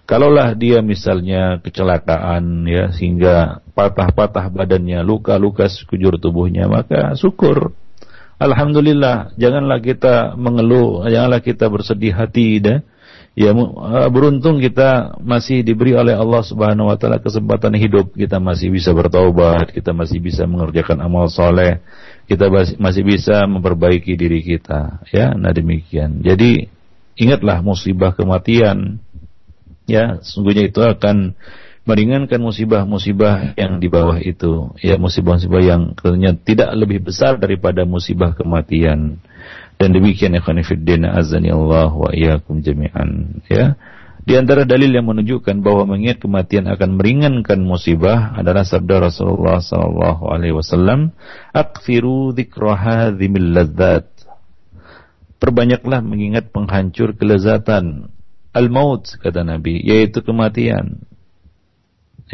Kalaulah dia misalnya kecelakaan ya sehingga patah-patah badannya, luka-luka sekujur tubuhnya, maka syukur. Alhamdulillah, janganlah kita mengeluh, janganlah kita bersedih hati deh. Ya eh, beruntung kita masih diberi oleh Allah Subhanahu wa taala kesempatan hidup, kita masih bisa bertaubat, kita masih bisa mengerjakan amal soleh, kita masih bisa memperbaiki diri kita, ya. Nah demikian. Jadi ingatlah musibah kematian ya sungguhnya itu akan meringankan musibah-musibah yang di bawah itu. Ya musibah-musibah yang ternyata tidak lebih besar daripada musibah kematian. Dan demikian ya khonifuddin azani Allah wa iyyakum jami'an. Ya. Di antara dalil yang menunjukkan bahwa mengingat kematian akan meringankan musibah adalah sabda Rasulullah sallallahu alaihi wasallam, "Akfiru dzikra hadzimil ladzat." Perbanyaklah mengingat penghancur kelezatan al-maut kata Nabi yaitu kematian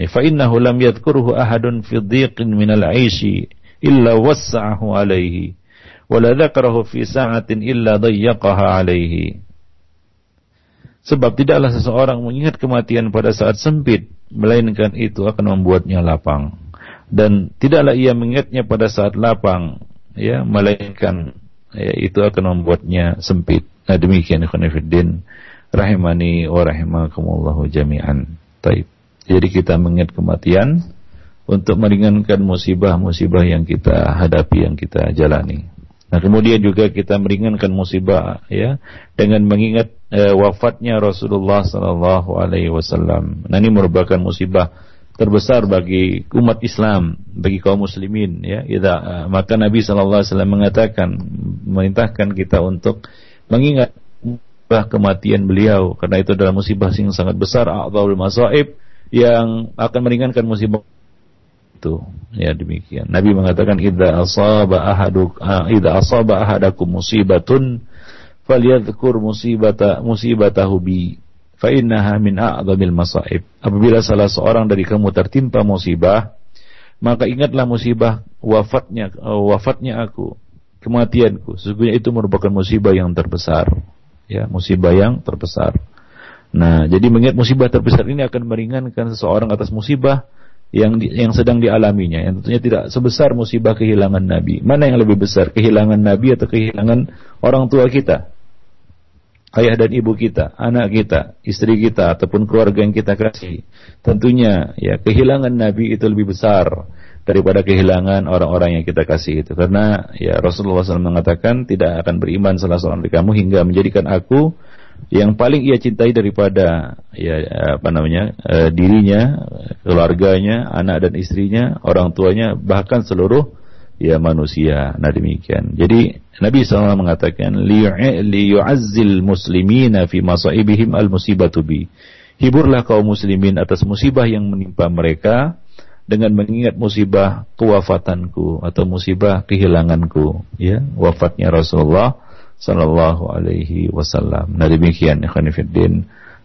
fa innahu lam yadhkuruhu ahadun fi dhiqin min al-aishi illa wassa'ahu alaihi wa la dzakarahu fi sa'atin illa dayyaqaha sebab tidaklah seseorang mengingat kematian pada saat sempit melainkan itu akan membuatnya lapang dan tidaklah ia mengingatnya pada saat lapang ya melainkan ya, itu akan membuatnya sempit nah demikian fillah rahimani wa rahimakumullahu jami'an. Taib. Jadi kita mengingat kematian untuk meringankan musibah-musibah yang kita hadapi, yang kita jalani. Nah, kemudian juga kita meringankan musibah ya dengan mengingat e, wafatnya Rasulullah sallallahu alaihi wasallam. Nah, ini merupakan musibah terbesar bagi umat Islam, bagi kaum muslimin ya. Ida, eh, maka Nabi sallallahu alaihi wasallam mengatakan memerintahkan kita untuk mengingat musibah kematian beliau karena itu adalah musibah yang sangat besar a'dhaul masaib yang akan meringankan musibah itu. Ya demikian. Nabi mengatakan idza asaba ahaduk idza asaba ahadakum musibatun falyadhkur musibata musibatahu bi fa innaha min a'dhamil masaib. Apabila salah seorang dari kamu tertimpa musibah maka ingatlah musibah wafatnya wafatnya aku kematianku. Sesungguhnya itu merupakan musibah yang terbesar. Ya musibah yang terbesar. Nah, jadi mengingat musibah terbesar ini akan meringankan seseorang atas musibah yang di, yang sedang dialaminya yang tentunya tidak sebesar musibah kehilangan nabi. Mana yang lebih besar, kehilangan nabi atau kehilangan orang tua kita? ayah dan ibu kita, anak kita, istri kita ataupun keluarga yang kita kasih. Tentunya ya kehilangan Nabi itu lebih besar daripada kehilangan orang-orang yang kita kasih itu. Karena ya Rasulullah SAW mengatakan tidak akan beriman salah seorang dari kamu hingga menjadikan aku yang paling ia cintai daripada ya apa namanya uh, dirinya, keluarganya, anak dan istrinya, orang tuanya, bahkan seluruh ya manusia. Nah demikian. Jadi Nabi SAW mengatakan liyu'azzil muslimina fi masaibihim al musibatu bi. Hiburlah kaum muslimin atas musibah yang menimpa mereka dengan mengingat musibah kewafatanku atau musibah kehilanganku ya wafatnya Rasulullah sallallahu alaihi wasallam. Nah demikian ikhwan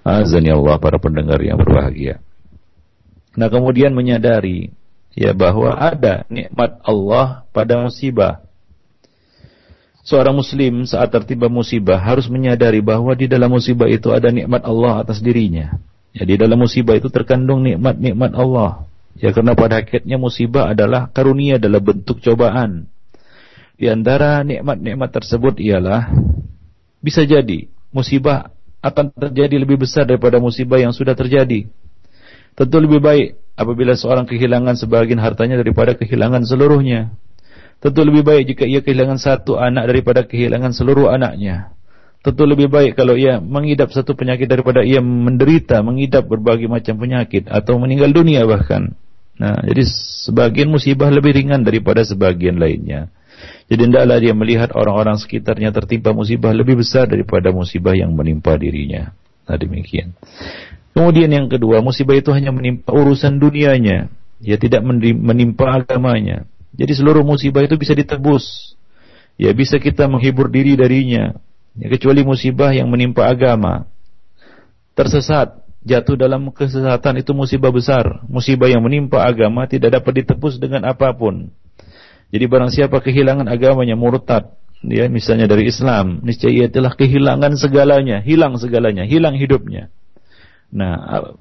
azani Allah para pendengar yang berbahagia. Nah kemudian menyadari ya bahwa ada nikmat Allah pada musibah. Seorang muslim saat tertimpa musibah harus menyadari bahwa di dalam musibah itu ada nikmat Allah atas dirinya. Ya, di dalam musibah itu terkandung nikmat-nikmat Allah. Ya karena pada hakikatnya musibah adalah karunia dalam bentuk cobaan. Di antara nikmat-nikmat tersebut ialah bisa jadi musibah akan terjadi lebih besar daripada musibah yang sudah terjadi. Tentu lebih baik apabila seorang kehilangan sebagian hartanya daripada kehilangan seluruhnya. Tentu lebih baik jika ia kehilangan satu anak daripada kehilangan seluruh anaknya. Tentu lebih baik kalau ia mengidap satu penyakit daripada ia menderita, mengidap berbagai macam penyakit atau meninggal dunia bahkan. Nah, jadi sebagian musibah lebih ringan daripada sebagian lainnya. Jadi hendaklah dia melihat orang-orang sekitarnya tertimpa musibah lebih besar daripada musibah yang menimpa dirinya. Nah, demikian. Kemudian yang kedua, musibah itu hanya menimpa urusan dunianya. Ya tidak menimpa agamanya. Jadi seluruh musibah itu bisa ditebus. Ya bisa kita menghibur diri darinya. Ya, kecuali musibah yang menimpa agama. Tersesat, jatuh dalam kesesatan itu musibah besar. Musibah yang menimpa agama tidak dapat ditebus dengan apa pun. Jadi barang siapa kehilangan agamanya murtad, ya misalnya dari Islam, niscaya ia telah kehilangan segalanya, hilang segalanya, hilang hidupnya. Nah,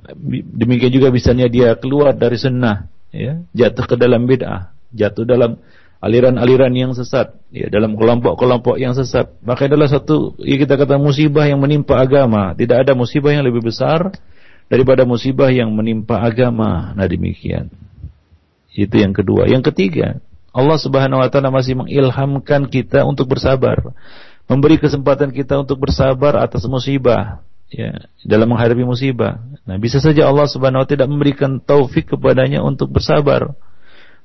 demikian juga misalnya dia keluar dari sunnah, ya, jatuh ke dalam bid'ah, jatuh dalam aliran-aliran yang sesat, ya, dalam kelompok-kelompok yang sesat. Maka adalah satu, ya kita kata musibah yang menimpa agama. Tidak ada musibah yang lebih besar daripada musibah yang menimpa agama. Nah demikian. Itu yang kedua. Yang ketiga, Allah Subhanahu wa taala masih mengilhamkan kita untuk bersabar. Memberi kesempatan kita untuk bersabar atas musibah ya dalam menghadapi musibah. Nah, bisa saja Allah Subhanahu wa taala memberikan taufik kepadanya untuk bersabar.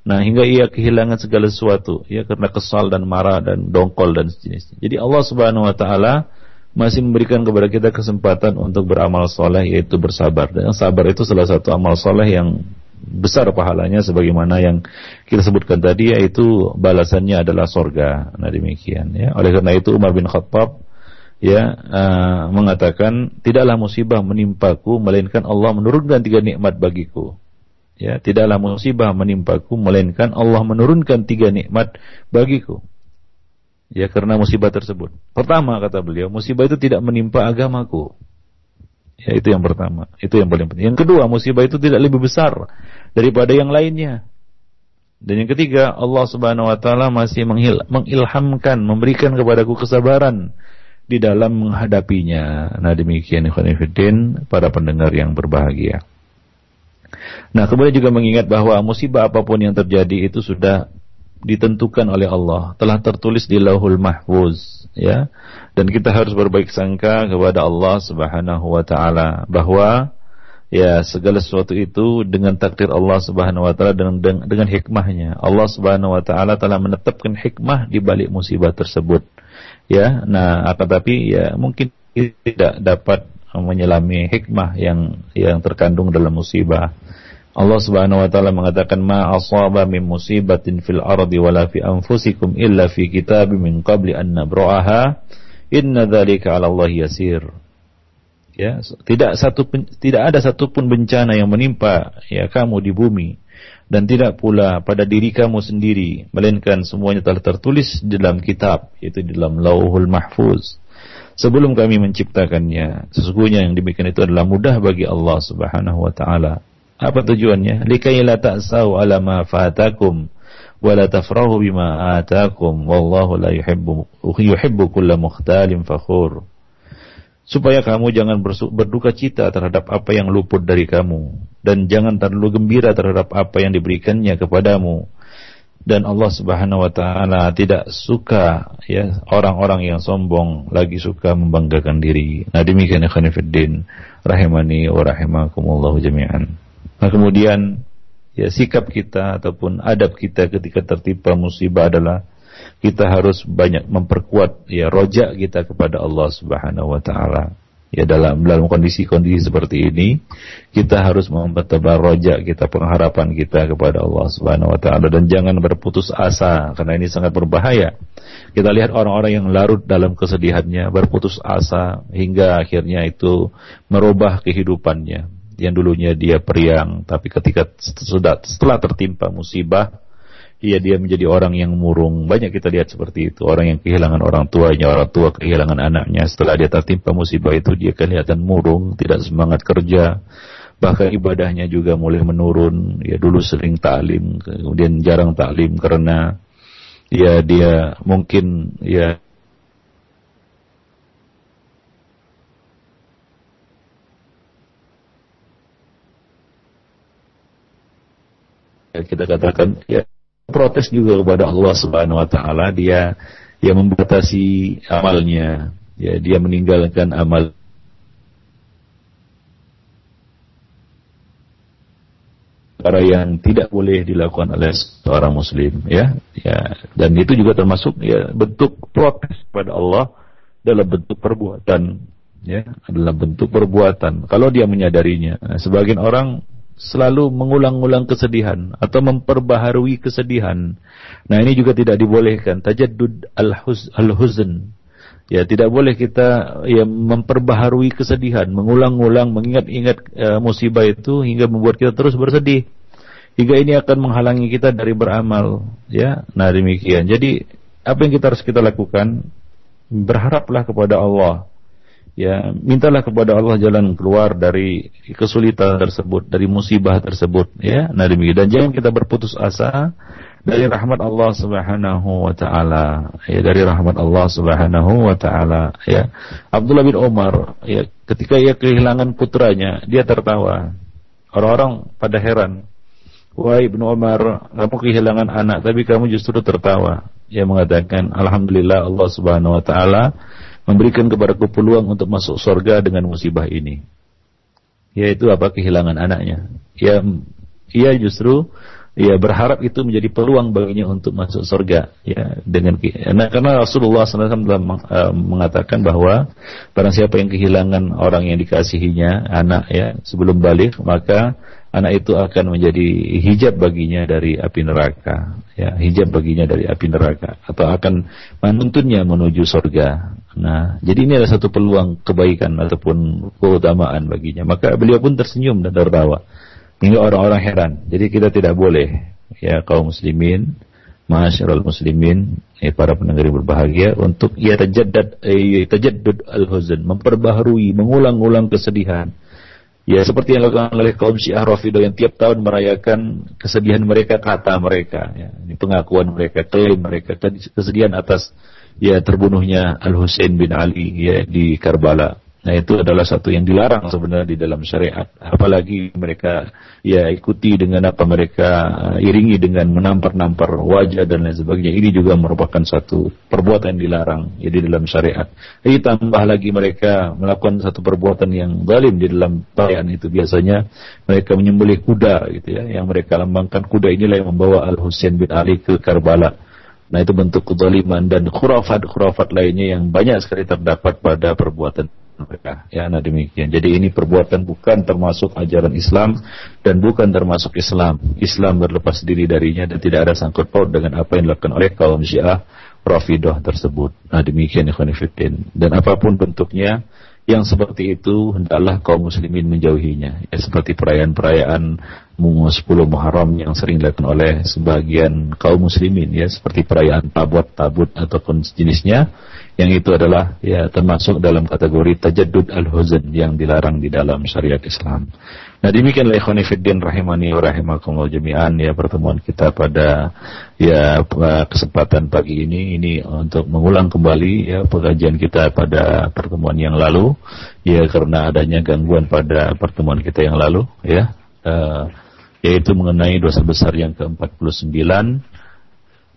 Nah, hingga ia kehilangan segala sesuatu ya karena kesal dan marah dan dongkol dan sejenisnya. Jadi Allah Subhanahu wa taala masih memberikan kepada kita kesempatan untuk beramal soleh yaitu bersabar. Dan sabar itu salah satu amal soleh yang besar pahalanya sebagaimana yang kita sebutkan tadi yaitu balasannya adalah sorga. Nah demikian ya. Oleh karena itu Umar bin Khattab ya uh, mengatakan tidaklah musibah menimpaku melainkan Allah menurunkan tiga nikmat bagiku. Ya, tidaklah musibah menimpaku melainkan Allah menurunkan tiga nikmat bagiku. Ya, karena musibah tersebut. Pertama kata beliau, musibah itu tidak menimpa agamaku. Ya, itu yang pertama. Itu yang paling penting. Yang kedua, musibah itu tidak lebih besar daripada yang lainnya. Dan yang ketiga, Allah Subhanahu wa taala masih mengilhamkan, memberikan kepadaku kesabaran di dalam menghadapinya. Nah demikian ikhwanifidin para pendengar yang berbahagia. Nah kemudian juga mengingat bahwa musibah apa pun yang terjadi itu sudah ditentukan oleh Allah, telah tertulis di Lauhul Mahfuz, ya. Dan kita harus berbaik sangka kepada Allah Subhanahu wa taala bahwa ya segala sesuatu itu dengan takdir Allah Subhanahu wa taala dengan, dengan dengan hikmahnya. Allah Subhanahu wa taala telah menetapkan hikmah di balik musibah tersebut. Ya nah akan tapi ya mungkin tidak dapat menyelami hikmah yang yang terkandung dalam musibah. Allah Subhanahu wa taala mengatakan ma asaba min musibatin fil ardi wala fi anfusikum illa fi kitabim min qabli an nabra'aha inna dzalika 'ala Allah yasir. Ya tidak satu tidak ada satupun bencana yang menimpa ya kamu di bumi. Dan tidak pula pada diri kamu sendiri melainkan semuanya telah tertulis dalam kitab yaitu dalam Lauhul Mahfuz. Sebelum kami menciptakannya sesungguhnya yang demikian itu adalah mudah bagi Allah Subhanahu wa taala. Apa tujuannya? Likai la ta'sau ala fatakum wa la bima atakum wallahu la yuhibbu yuhibbu kulla mukhtalin fakhur supaya kamu jangan berduka cita terhadap apa yang luput dari kamu dan jangan terlalu gembira terhadap apa yang diberikannya kepadamu dan Allah Subhanahu wa taala tidak suka ya orang-orang yang sombong lagi suka membanggakan diri. Nah demikian ikhwan rahimani wa rahimakumullah jami'an. Nah kemudian ya sikap kita ataupun adab kita ketika tertimpa musibah adalah kita harus banyak memperkuat ya rojak kita kepada Allah Subhanahu wa taala. Ya dalam dalam kondisi-kondisi seperti ini kita harus mempertebal rojak kita pengharapan kita kepada Allah Subhanahu wa taala dan jangan berputus asa karena ini sangat berbahaya. Kita lihat orang-orang yang larut dalam kesedihannya berputus asa hingga akhirnya itu merubah kehidupannya. Yang dulunya dia periang tapi ketika sudah setelah tertimpa musibah Iya dia menjadi orang yang murung. Banyak kita lihat seperti itu. Orang yang kehilangan orang tuanya, orang tua kehilangan anaknya. Setelah dia tertimpa musibah itu dia kelihatan murung, tidak semangat kerja. Bahkan ibadahnya juga mulai menurun. Ya dulu sering taklim, kemudian jarang taklim karena ya dia mungkin ya kita katakan ya protes juga kepada Allah Subhanahu wa taala. Dia yang membatasi amalnya. Ya dia meninggalkan amal. Perkara yang tidak boleh dilakukan oleh seorang muslim ya ya. Dan itu juga termasuk ya bentuk protes kepada Allah dalam bentuk perbuatan ya adalah bentuk perbuatan. Kalau dia menyadarinya nah, sebagian orang selalu mengulang-ulang kesedihan atau memperbaharui kesedihan. Nah, ini juga tidak dibolehkan. Tajaddud al-huzn. Ya, tidak boleh kita ya memperbaharui kesedihan, mengulang-ulang mengingat-ingat uh, musibah itu hingga membuat kita terus bersedih. Hingga ini akan menghalangi kita dari beramal, ya. Nah, demikian. Jadi, apa yang kita harus kita lakukan? Berharaplah kepada Allah ya mintalah kepada Allah jalan keluar dari kesulitan tersebut, dari musibah tersebut, ya. Nah demikian dan jangan kita berputus asa dari rahmat Allah Subhanahu wa taala, ya dari rahmat Allah Subhanahu wa taala, ya. Abdullah bin Umar, ya ketika ia kehilangan putranya, dia tertawa. Orang-orang pada heran. Wahai Ibnu Umar, kamu kehilangan anak tapi kamu justru tertawa. Ia mengatakan, Alhamdulillah Allah Subhanahu wa taala memberikan kepadaku peluang untuk masuk surga dengan musibah ini. Yaitu apa? Kehilangan anaknya. Ya, ia justru ya berharap itu menjadi peluang baginya untuk masuk surga ya dengan nah, karena Rasulullah SAW telah uh, mengatakan bahwa barang siapa yang kehilangan orang yang dikasihinya anak ya sebelum balik maka anak itu akan menjadi hijab baginya dari api neraka ya hijab baginya dari api neraka atau akan menuntunnya menuju surga. Nah jadi ini adalah satu peluang kebaikan ataupun keutamaan baginya. Maka beliau pun tersenyum dan tertawa. Hingga orang-orang heran. Jadi kita tidak boleh ya kaum muslimin Masyarul muslimin eh, para pendengar yang berbahagia untuk ya tajaddad eh, al-huzn memperbaharui mengulang-ulang kesedihan Ya seperti yang dilakukan oleh kaum Syiah Rafidah yang tiap tahun merayakan kesedihan mereka, kata mereka, ya, pengakuan mereka, klaim mereka, kesedihan atas ya terbunuhnya Al Husain bin Ali ya di Karbala. Nah itu adalah satu yang dilarang sebenarnya di dalam syariat. Apalagi mereka ya ikuti dengan apa mereka uh, iringi dengan menampar-nampar wajah dan lain sebagainya. Ini juga merupakan satu perbuatan yang dilarang ya di dalam syariat. Jadi tambah lagi mereka melakukan satu perbuatan yang zalim di dalam perayaan itu biasanya mereka menyembelih kuda gitu ya. Yang mereka lambangkan kuda inilah yang membawa Al Husain bin Ali ke Karbala. Nah itu bentuk kezaliman dan khurafat-khurafat lainnya yang banyak sekali terdapat pada perbuatan mereka. Ya, nah demikian. Jadi ini perbuatan bukan termasuk ajaran Islam dan bukan termasuk Islam. Islam berlepas diri darinya dan tidak ada sangkut paut dengan apa yang dilakukan oleh kaum Syiah Rafidah tersebut. Nah demikian ikhwan Dan apa pun bentuknya yang seperti itu hendaklah kaum muslimin menjauhinya. Ya, seperti perayaan-perayaan 10 Muharram yang sering dilakukan oleh sebagian kaum muslimin ya seperti perayaan tabut tabut ataupun sejenisnya yang itu adalah ya termasuk dalam kategori tajaddud al-huzn yang dilarang di dalam syariat Islam. Nah demikianlah ikhwan fillah rahimani wa rahimakumullah jami'an ya pertemuan kita pada ya kesempatan pagi ini ini untuk mengulang kembali ya pengajian kita pada pertemuan yang lalu ya karena adanya gangguan pada pertemuan kita yang lalu ya uh, yaitu mengenai dosa besar yang ke-49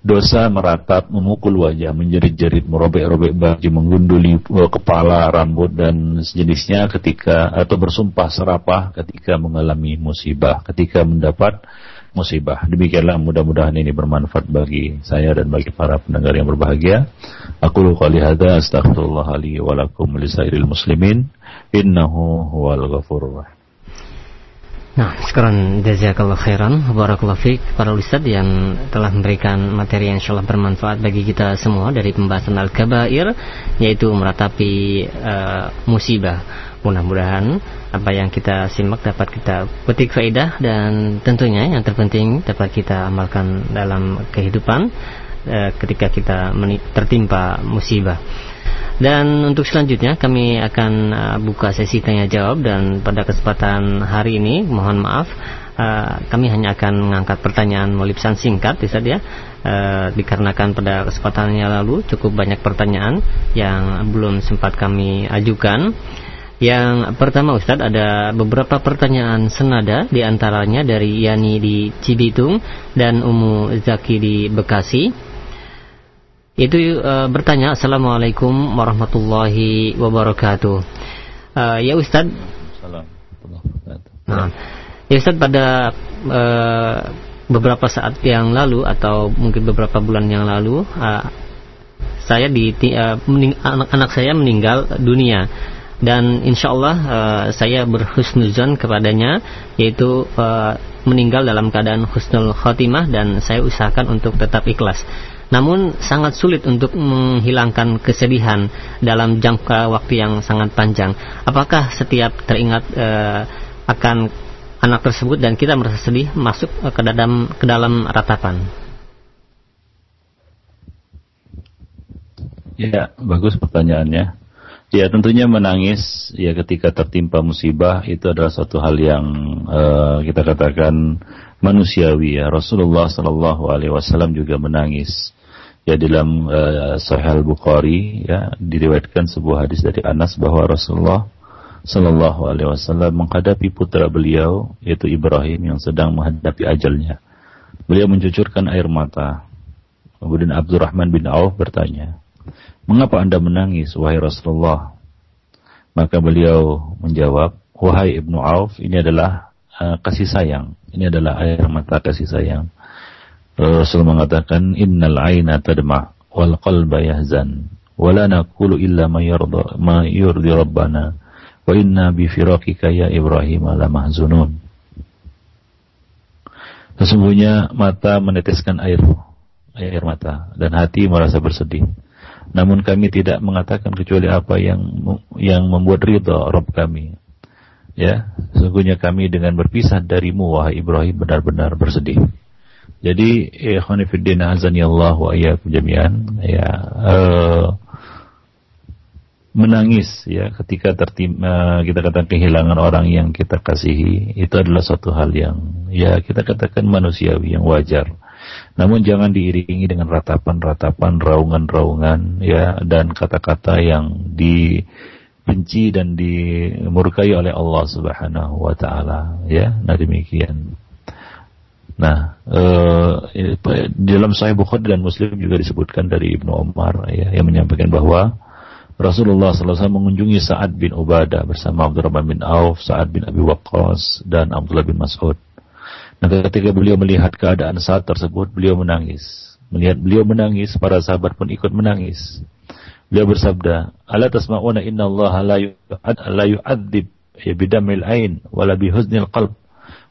dosa meratap, memukul wajah, menjerit-jerit, merobek-robek baju, menggunduli uh, kepala, rambut dan sejenisnya ketika atau bersumpah serapah ketika mengalami musibah, ketika mendapat musibah. Demikianlah mudah-mudahan ini bermanfaat bagi saya dan bagi para pendengar yang berbahagia. Aku qouli hadza astaghfirullah li wa lakum lisairil muslimin innahu huwal ghafurur. Nah, sekarang jazakallah khairan, barakallahu fiik para ustaz yang telah memberikan materi yang insyaallah bermanfaat bagi kita semua dari pembahasan al-kabair yaitu meratapi uh, musibah. Mudah-mudahan apa yang kita simak dapat kita petik faedah dan tentunya yang terpenting dapat kita amalkan dalam kehidupan uh, ketika kita tertimpa musibah. Dan untuk selanjutnya kami akan uh, buka sesi tanya jawab dan pada kesempatan hari ini mohon maaf uh, kami hanya akan mengangkat pertanyaan melalui pesan singkat Ustaz ya. Uh, dikarenakan pada kesempatan yang lalu cukup banyak pertanyaan yang belum sempat kami ajukan. Yang pertama Ustadz ada beberapa pertanyaan senada di antaranya dari Yani di Cibitung dan Umu Zaki di Bekasi itu uh, bertanya Assalamualaikum warahmatullahi wabarakatuh. Uh, ya Ustadz nah, ya Ustadz pada uh, beberapa saat yang lalu atau mungkin beberapa bulan yang lalu uh, saya di uh, anak, anak saya meninggal dunia. Dan insya Allah uh, saya berhusnuzon kepadanya yaitu uh, meninggal dalam keadaan husnul khotimah dan saya usahakan untuk tetap ikhlas namun sangat sulit untuk menghilangkan kesedihan dalam jangka waktu yang sangat panjang. Apakah setiap teringat uh, akan anak tersebut dan kita merasa sedih masuk ke dalam ke dalam ratapan? Ya, bagus pertanyaannya. Ya, tentunya menangis ya ketika tertimpa musibah itu adalah suatu hal yang uh, kita katakan manusiawi ya. Rasulullah Shallallahu alaihi wasallam juga menangis ya dalam uh, Sahih Al-Bukhari ya diriwayatkan sebuah hadis dari Anas bahwa Rasulullah Shallallahu Alaihi Wasallam menghadapi putra beliau yaitu Ibrahim yang sedang menghadapi ajalnya. Beliau mencucurkan air mata. Kemudian Abdurrahman bin Auf bertanya, Mengapa anda menangis, wahai Rasulullah? Maka beliau menjawab, Wahai Ibnu Auf, ini adalah uh, kasih sayang. Ini adalah air mata kasih sayang. Rasul mengatakan innal aina tadma wal qalba yahzan wa la naqulu illa ma yarda ma yurdi rabbana wa inna bi firaqika ya Ibrahim la mahzunun Sesungguhnya mata meneteskan air air mata dan hati merasa bersedih. Namun kami tidak mengatakan kecuali apa yang yang membuat ridha Rabb kami. Ya, sesungguhnya kami dengan berpisah darimu wahai Ibrahim benar-benar bersedih. Jadi ikhwanifiddin azani Allah wa iyyakum jami'an ya uh, menangis ya ketika tertim uh, kita katakan kehilangan orang yang kita kasihi itu adalah suatu hal yang ya kita katakan manusiawi yang wajar. Namun jangan diiringi dengan ratapan-ratapan, raungan-raungan ya dan kata-kata yang dibenci dan dimurkai oleh Allah Subhanahu wa taala ya. Nah demikian. Nah, uh, di dalam Sahih Bukhari dan Muslim juga disebutkan dari Ibnu Umar ya, yang menyampaikan bahwa Rasulullah SAW mengunjungi Sa'ad bin Ubadah bersama Abdurrahman bin Auf, Sa'ad bin Abi Waqqas, dan Abdullah bin Mas'ud. Nah, ketika beliau melihat keadaan saat tersebut, beliau menangis. Melihat beliau menangis, para sahabat pun ikut menangis. Beliau bersabda, "Ala tasma'una inna Allah la yu'adzib bidamil ain wala bihuznil qalb."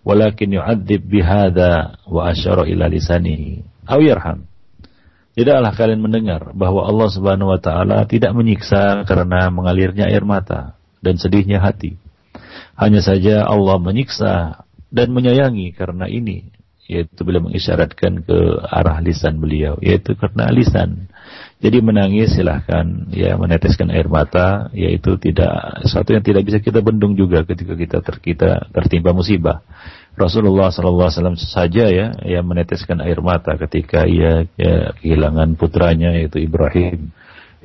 Walakin yu'adzib bihadza wa asyara ila lisanihi aw yarham. Tidaklah kalian mendengar bahwa Allah Subhanahu wa taala tidak menyiksa karena mengalirnya air mata dan sedihnya hati. Hanya saja Allah menyiksa dan menyayangi karena ini yaitu beliau mengisyaratkan ke arah lisan beliau yaitu karena lisan jadi menangis silahkan. Ya meneteskan air mata yaitu tidak satu yang tidak bisa kita bendung juga ketika kita ter, kita tertimpa musibah. Rasulullah SAW saja ya ya meneteskan air mata ketika ia ya, kehilangan putranya yaitu Ibrahim.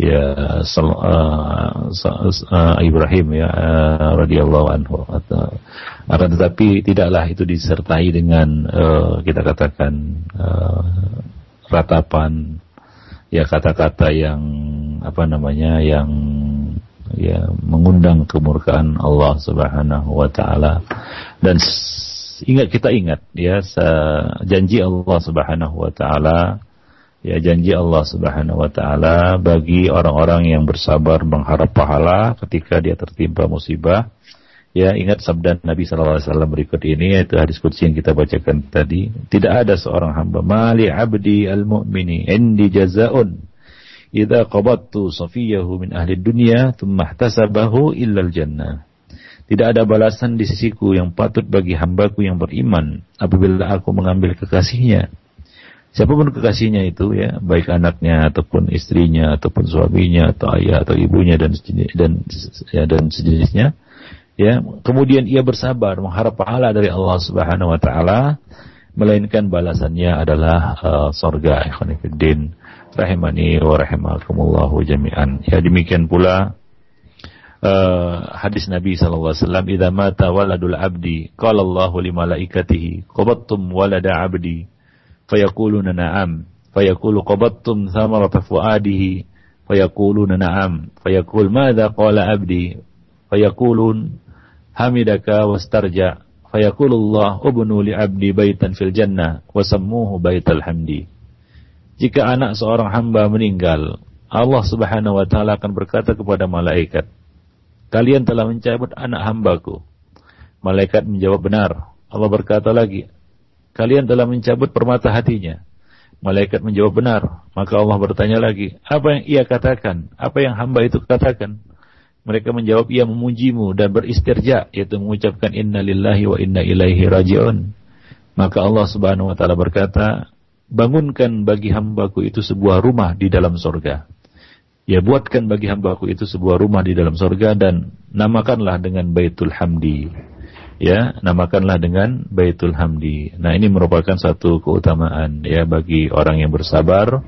Ya sal, uh, uh, Ibrahim ya uh, radhiyallahu anhu. Atau tetapi tidaklah itu disertai dengan uh, kita katakan uh, ratapan ya kata-kata yang apa namanya yang ya mengundang kemurkaan Allah Subhanahu wa taala dan ingat kita ingat ya janji Allah Subhanahu wa taala ya janji Allah Subhanahu wa taala bagi orang-orang yang bersabar mengharap pahala ketika dia tertimpa musibah. Ya, ingat sabda Nabi wasallam berikut ini yaitu hadis qudsi yang kita bacakan tadi, tidak ada seorang hamba mali abdi al-mu'mini indi jazaun. Idza qabattu safiyahu min ahli dunya thumma ihtasabahu illa al-jannah. Tidak ada balasan di sisiku yang patut bagi hambaku yang beriman apabila aku mengambil kekasihnya. Siapa pun kekasihnya itu ya baik anaknya ataupun istrinya ataupun suaminya atau ayah atau ibunya dan dan ya, dan sejenisnya ya kemudian ia bersabar mengharap pahala dari Allah Subhanahu wa taala melainkan balasannya adalah uh, sorga ikhwanifiddin rahimani wa rahimakumullahu jami'an. Ya demikian pula uh, hadis Nabi sallallahu alaihi wasallam idza mata waladul abdi qala Allahu li malaikatihi qabattum walada abdi fayaquluna na'am fayaqulu qabattum thamarata fuadihi fayaquluna na'am fayaqul madza qala abdi fayaqulun hamidaka wastarja fayaqulu Allah ubnu li abdi baitan fil jannah wa sammuhu baital hamdi jika anak seorang hamba meninggal Allah Subhanahu wa taala akan berkata kepada malaikat kalian telah mencabut anak hambaku malaikat menjawab benar Allah berkata lagi kalian telah mencabut permata hatinya. Malaikat menjawab benar. Maka Allah bertanya lagi, apa yang ia katakan? Apa yang hamba itu katakan? Mereka menjawab, ia memujimu dan beristirja, yaitu mengucapkan inna lillahi wa inna ilaihi raji'un. Maka Allah subhanahu wa ta'ala berkata, bangunkan bagi hambaku itu sebuah rumah di dalam sorga. Ya buatkan bagi hambaku itu sebuah rumah di dalam sorga dan namakanlah dengan Baitul Hamdi ya namakanlah dengan Baitul Hamdi. Nah ini merupakan satu keutamaan ya bagi orang yang bersabar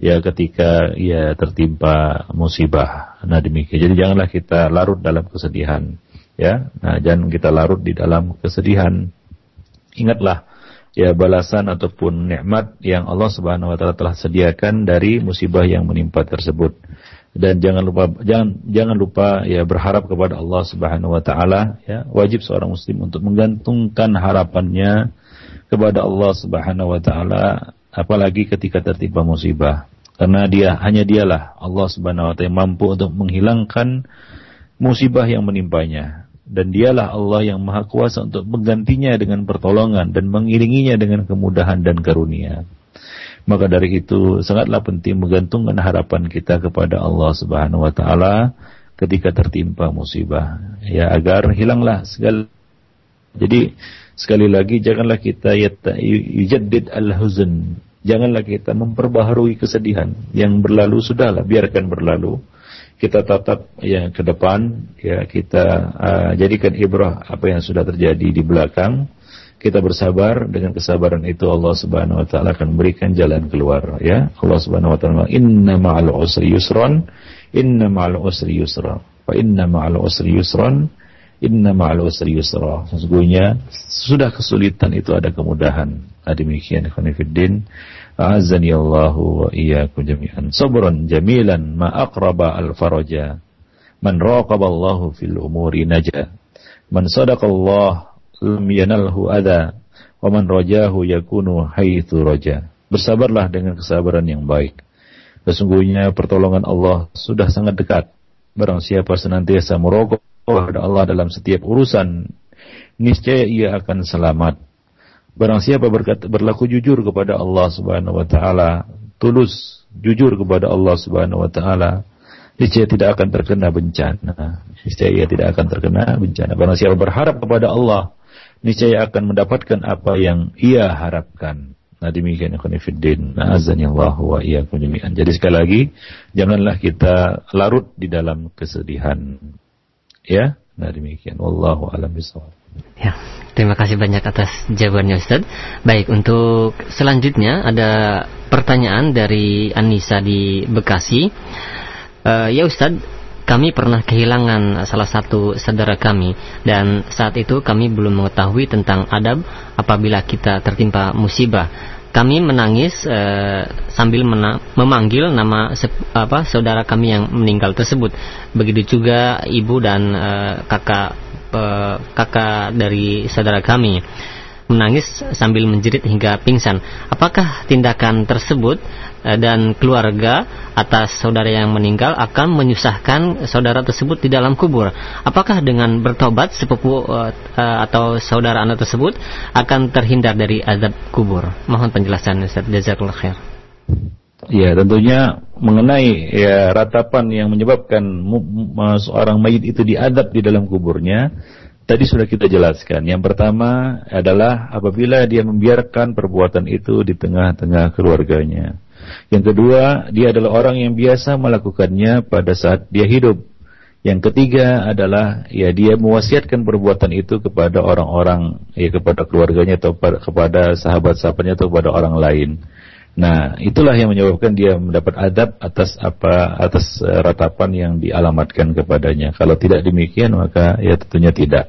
ya ketika ia tertimpa musibah. Nah demikian. Jadi janganlah kita larut dalam kesedihan ya. Nah jangan kita larut di dalam kesedihan. Ingatlah ya balasan ataupun nikmat yang Allah Subhanahu wa taala telah sediakan dari musibah yang menimpa tersebut dan jangan lupa jangan jangan lupa ya berharap kepada Allah Subhanahu wa taala ya wajib seorang muslim untuk menggantungkan harapannya kepada Allah Subhanahu wa taala apalagi ketika tertimpa musibah. Karena dia hanya dialah Allah Subhanahu wa taala mampu untuk menghilangkan musibah yang menimpanya. Dan dialah Allah yang maha kuasa untuk menggantinya dengan pertolongan dan mengiringinya dengan kemudahan dan karunia. Maka dari itu sangatlah penting menggantungkan harapan kita kepada Allah Subhanahu wa taala ketika tertimpa musibah. Ya agar hilanglah segala jadi sekali lagi janganlah kita yujaddid al-huzn. Janganlah kita memperbaharui kesedihan yang berlalu sudahlah biarkan berlalu. Kita tatap ya ke depan. Ya kita uh, jadikan ibrah apa yang sudah terjadi di belakang. Kita bersabar. Dengan kesabaran itu Allah Subhanahu wa taala akan memberikan jalan keluar ya. Allah Subhanahu wa taala inna ma'al usri yusran inna ma'al usri yusra fa inna ma'al usri yusran inna ma'al usri yusra. Sesungguhnya sudah kesulitan itu ada kemudahan. Nah, demikian khonifuddin azani Allah wa iyyakum jami'an. Sabran jamilan ma aqraba al faraja man raqaba Allah fil umuri naja. Man sadaqa Allah lam yanalhu adha. Wa man rajahu yakunu haitsu raja. Bersabarlah dengan kesabaran yang baik. Sesungguhnya pertolongan Allah sudah sangat dekat. Barang siapa senantiasa merokok kepada Allah dalam setiap urusan, niscaya ia akan selamat. Barang siapa berlaku jujur kepada Allah Subhanahu wa taala, tulus jujur kepada Allah Subhanahu wa taala, niscaya tidak akan terkena bencana. Niscaya ia tidak akan terkena bencana. Barang siapa berharap kepada Allah niscaya akan mendapatkan apa yang ia harapkan. Nah demikian Khonifuddin. Nah Allah wa iyyakum jami'an. Jadi sekali lagi janganlah kita larut di dalam kesedihan. Ya, nah demikian. Wallahu alam bisawab. Ya, terima kasih banyak atas jawabannya Ustaz. Baik, untuk selanjutnya ada pertanyaan dari Anissa di Bekasi. Uh, ya Ustaz, kami pernah kehilangan salah satu saudara kami dan saat itu kami belum mengetahui tentang adab apabila kita tertimpa musibah. Kami menangis uh, sambil mena memanggil nama apa saudara kami yang meninggal tersebut. Begitu juga ibu dan uh, kakak uh, kakak dari saudara kami menangis sambil menjerit hingga pingsan. Apakah tindakan tersebut dan keluarga atas saudara yang meninggal akan menyusahkan saudara tersebut di dalam kubur? Apakah dengan bertobat sepupu eh, eh, atau saudara anak tersebut akan terhindar dari azab kubur? Mohon penjelasan Ustaz. Jazakallah khair. Ya, tentunya mengenai ya ratapan yang menyebabkan seorang mayit itu diadab di dalam kuburnya, Tadi sudah kita jelaskan. Yang pertama adalah apabila dia membiarkan perbuatan itu di tengah-tengah keluarganya. Yang kedua, dia adalah orang yang biasa melakukannya pada saat dia hidup. Yang ketiga adalah ya dia mewasiatkan perbuatan itu kepada orang-orang ya kepada keluarganya atau kepada sahabat-sahabatnya atau kepada orang lain. Nah, itulah yang menyebabkan dia mendapat adab atas apa atas uh, ratapan yang dialamatkan kepadanya. Kalau tidak demikian maka ya tentunya tidak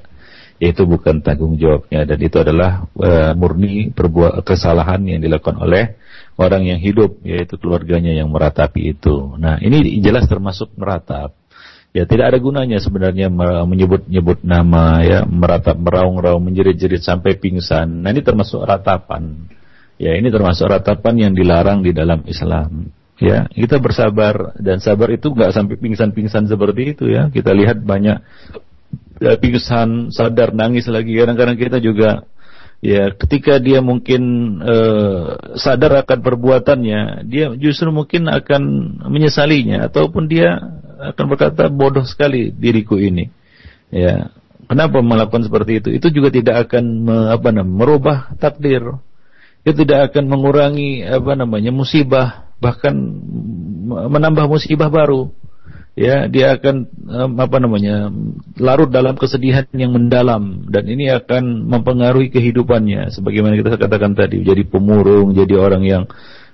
itu bukan tanggung jawabnya dan itu adalah uh, murni perbuat kesalahan yang dilakukan oleh orang yang hidup yaitu keluarganya yang meratapi itu. Nah, ini jelas termasuk meratap. Ya tidak ada gunanya sebenarnya menyebut-nyebut nama ya, meratap meraung-raung menjerit-jerit sampai pingsan. Nah, ini termasuk ratapan. Ya, ini termasuk ratapan yang dilarang di dalam Islam. Ya, kita bersabar dan sabar itu nggak sampai pingsan-pingsan seperti itu ya. Kita lihat banyak ya, pingsan, sadar, nangis lagi. Kadang-kadang kita juga ya ketika dia mungkin uh, sadar akan perbuatannya, dia justru mungkin akan menyesalinya ataupun dia akan berkata bodoh sekali diriku ini. Ya, kenapa melakukan seperti itu? Itu juga tidak akan me, apa namanya merubah takdir. Itu tidak akan mengurangi apa namanya musibah, bahkan menambah musibah baru ya dia akan apa namanya larut dalam kesedihan yang mendalam dan ini akan mempengaruhi kehidupannya. Sebagaimana kita katakan tadi jadi pemurung jadi orang yang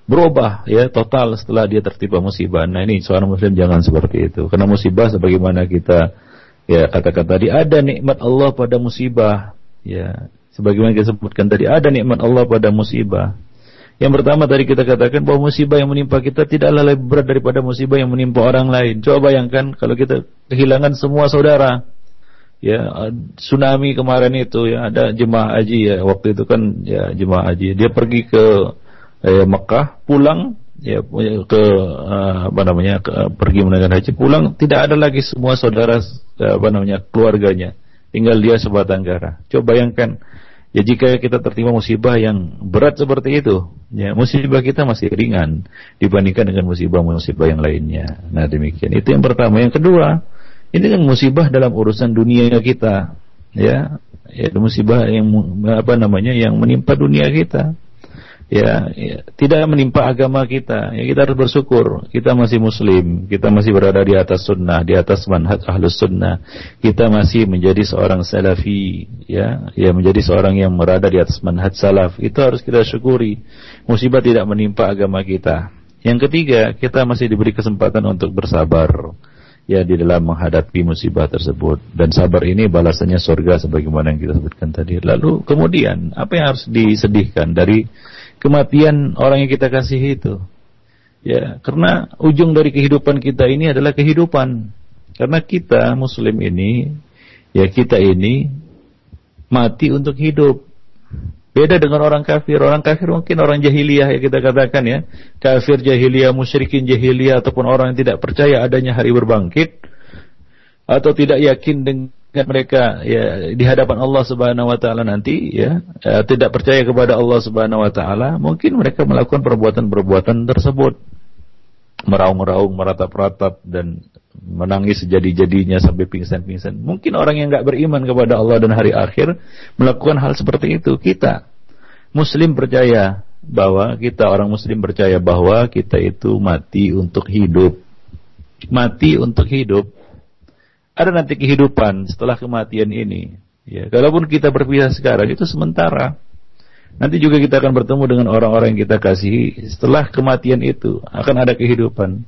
berubah ya total setelah dia tertimpa musibah. Nah ini seorang muslim jangan seperti itu. Karena musibah sebagaimana kita ya katakan tadi ada nikmat Allah pada musibah. Ya sebagaimana kita sebutkan tadi ada nikmat Allah pada musibah yang pertama tadi kita katakan bahwa musibah yang menimpa kita tidaklah lebih berat daripada musibah yang menimpa orang lain. Coba bayangkan kalau kita kehilangan semua saudara. Ya, tsunami kemarin itu ya ada jemaah haji ya waktu itu kan ya jemaah haji dia pergi ke eh, Mekah pulang ya ke uh, apa namanya ke, pergi menunaikan haji pulang tidak ada lagi semua saudara apa namanya keluarganya tinggal dia sebatang kara. Coba bayangkan Ya jika kita tertimpa musibah yang berat seperti itu, ya musibah kita masih ringan dibandingkan dengan musibah-musibah yang lainnya. Nah demikian. Itu yang pertama. Yang kedua, ini kan musibah dalam urusan dunia kita, ya, ya musibah yang apa namanya yang menimpa dunia kita ya, ya tidak menimpa agama kita. Ya kita harus bersyukur. Kita masih muslim, kita masih berada di atas sunnah, di atas manhaj ahlus sunnah. Kita masih menjadi seorang salafi, ya, ya menjadi seorang yang berada di atas manhaj salaf. Itu harus kita syukuri. Musibah tidak menimpa agama kita. Yang ketiga, kita masih diberi kesempatan untuk bersabar ya di dalam menghadapi musibah tersebut dan sabar ini balasannya surga sebagaimana yang kita sebutkan tadi. Lalu kemudian apa yang harus disedihkan dari kematian orang yang kita kasih itu. Ya, karena ujung dari kehidupan kita ini adalah kehidupan. Karena kita muslim ini, ya kita ini mati untuk hidup. Beda dengan orang kafir. Orang kafir mungkin orang jahiliyah ya kita katakan ya. Kafir jahiliyah, musyrikin jahiliyah ataupun orang yang tidak percaya adanya hari berbangkit atau tidak yakin dengan mereka ya di hadapan Allah Subhanahu wa taala nanti ya, ya tidak percaya kepada Allah Subhanahu wa taala, mungkin mereka melakukan perbuatan-perbuatan tersebut. meraung-raung, meratap-ratap dan menangis sejadi-jadinya sampai pingsan-pingsan. Mungkin orang yang nggak beriman kepada Allah dan hari akhir melakukan hal seperti itu. Kita Muslim percaya bahwa kita orang Muslim percaya bahwa kita itu mati untuk hidup. Mati untuk hidup. Ada nanti kehidupan setelah kematian ini. Ya, kalaupun kita berpisah sekarang itu sementara. Nanti juga kita akan bertemu dengan orang-orang yang kita kasihi setelah kematian itu akan ada kehidupan.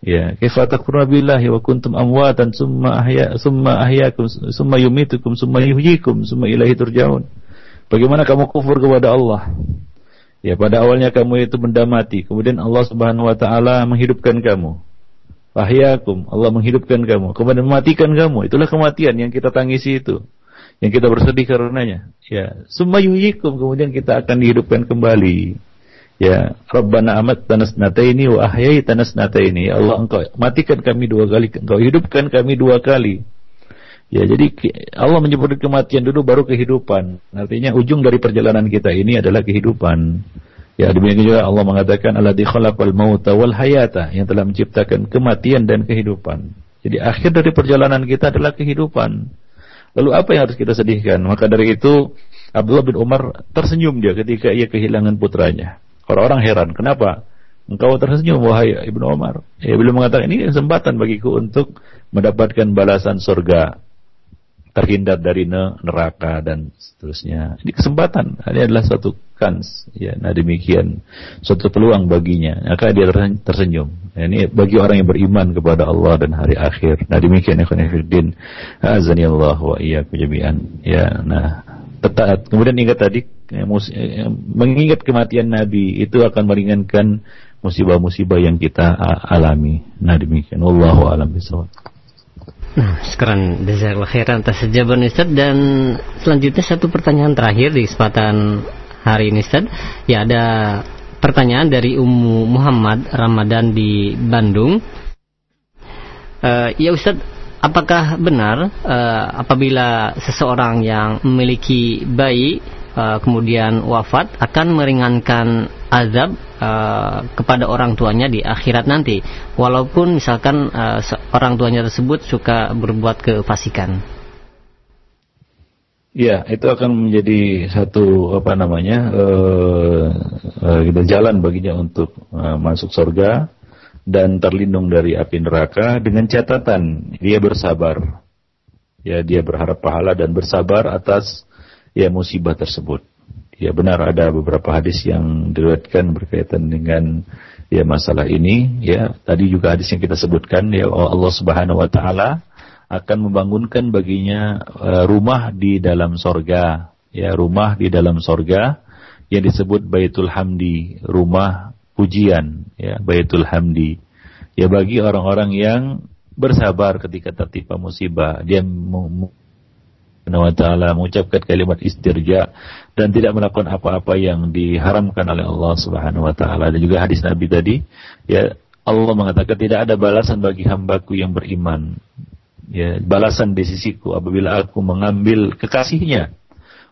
Ya, kaifa takfuruna billahi wa kuntum amwatan summa ahya summa ahyakum summa yumitukum summa yuhyikum summa ilaihi turja'un. Bagaimana kamu kufur kepada Allah? Ya, pada awalnya kamu itu benda mati, kemudian Allah Subhanahu wa taala menghidupkan kamu. Ahyakum, Allah menghidupkan kamu, kemudian mematikan kamu. Itulah kematian yang kita tangisi itu. Yang kita bersedih karenanya. Ya, summa kemudian kita akan dihidupkan kembali. Ya, Rabbana amat tanas nataini wa ahyai tanas nataini. Ya Allah engkau matikan kami dua kali, engkau hidupkan kami dua kali. Ya, jadi Allah menyebut kematian dulu baru kehidupan. Artinya ujung dari perjalanan kita ini adalah kehidupan. Ya, demikian juga Allah mengatakan alladzi khalaqal mauta wal hayata yang telah menciptakan kematian dan kehidupan. Jadi akhir dari perjalanan kita adalah kehidupan. Lalu apa yang harus kita sedihkan? Maka dari itu Abdullah bin Umar tersenyum dia ketika ia kehilangan putranya. Orang-orang heran, kenapa? Engkau tersenyum wahai Ibnu Umar. Ya, beliau mengatakan ini kesempatan bagiku untuk mendapatkan balasan surga, terhindar dari neraka dan seterusnya. Ini kesempatan. Ini adalah suatu kans. Ya, nah demikian suatu peluang baginya. Maka dia tersenyum. Ya, ini bagi orang yang beriman kepada Allah dan hari akhir. Nah demikian ya khonifuddin. Azani Allah wa iyyakum jami'an. Ya, nah taat. Kemudian ingat tadi ya, ya, mengingat kematian Nabi itu akan meringankan musibah-musibah yang kita alami. Nah demikian. Wallahu a'lam bishawab. Nah, sekarang jazakallah khairan atas jawaban Ustaz dan selanjutnya satu pertanyaan terakhir di kesempatan hari ini Ustaz. Ya ada pertanyaan dari Ummu Muhammad Ramadan di Bandung. Uh, ya Ustaz, apakah benar uh, apabila seseorang yang memiliki bayi uh, kemudian wafat akan meringankan azab uh, kepada orang tuanya di akhirat nanti walaupun misalkan uh, orang tuanya tersebut suka berbuat kefasikan Ya, itu akan menjadi satu apa namanya uh, uh, jalan baginya untuk uh, masuk surga dan terlindung dari api neraka dengan catatan dia bersabar. Ya, dia berharap pahala dan bersabar atas ya musibah tersebut. Ya benar ada beberapa hadis yang diriwayatkan berkaitan dengan ya masalah ini. Ya tadi juga hadis yang kita sebutkan ya Allah Subhanahu wa taala akan membangunkan baginya uh, rumah di dalam sorga. Ya rumah di dalam sorga yang disebut Baitul Hamdi rumah pujian ya Baitul Hamdi. Ya bagi orang-orang yang bersabar ketika tertimpa musibah dia wa ta'ala mengucapkan kalimat istirja dan tidak melakukan apa-apa yang diharamkan oleh Allah Subhanahu wa taala. Dan juga hadis Nabi tadi ya Allah mengatakan tidak ada balasan bagi hambaku yang beriman. Ya balasan di sisiku apabila aku mengambil kekasihnya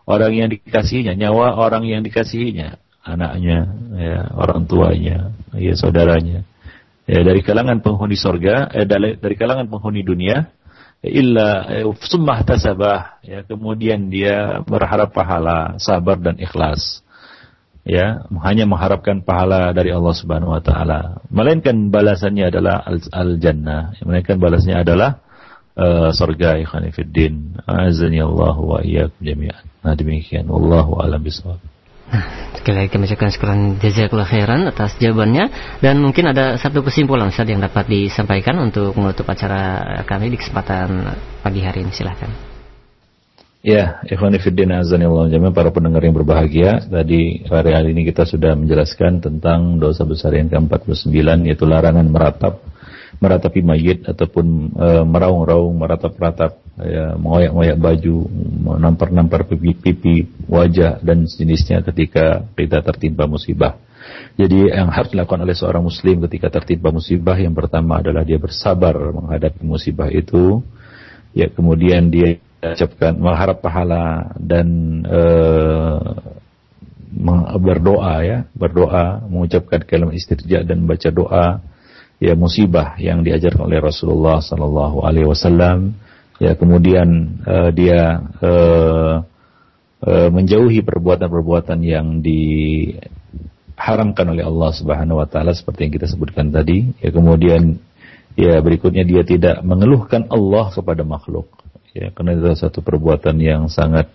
orang yang dikasihinya nyawa orang yang dikasihinya anaknya ya orang tuanya ya saudaranya. Ya, dari kalangan penghuni sorga, eh, dari kalangan penghuni dunia, illa eh, summah tasabah, ya, kemudian dia berharap pahala, sabar dan ikhlas. Ya, hanya mengharapkan pahala dari Allah Subhanahu wa taala. Melainkan balasannya adalah al-jannah. Al melainkan balasannya adalah uh, surga ikhwan fillah. Azani Allah wa iyyakum jami'an. Nah demikian wallahu alam bisawab. Sekali lagi kami ucapkan sekarang jazakallah khairan atas jawabannya dan mungkin ada satu kesimpulan Ustaz yang dapat disampaikan untuk menutup acara kami di kesempatan pagi hari ini silahkan. Ya, ikhwan fillah azanillahu jami'an para pendengar yang berbahagia. Tadi hari ini kita sudah menjelaskan tentang dosa besar yang ke-49 yaitu larangan meratap meratapi mayit ataupun e, meraung-raung, meratap-ratap, ya, mengoyak-ngoyak baju, menampar-nampar pipi-pipi, wajah dan sejenisnya ketika kita tertimpa musibah. Jadi yang harus dilakukan oleh seorang muslim ketika tertimpa musibah yang pertama adalah dia bersabar menghadapi musibah itu. Ya kemudian dia ucapkan mengharap pahala dan e, berdoa ya, berdoa, mengucapkan kalimat istirja dan baca doa ya musibah yang diajarkan oleh Rasulullah sallallahu alaihi wasallam. Ya kemudian uh, dia uh, uh, menjauhi perbuatan-perbuatan yang diharamkan oleh Allah Subhanahu wa taala seperti yang kita sebutkan tadi. Ya kemudian ya berikutnya dia tidak mengeluhkan Allah kepada makhluk. Ya karena itu satu perbuatan yang sangat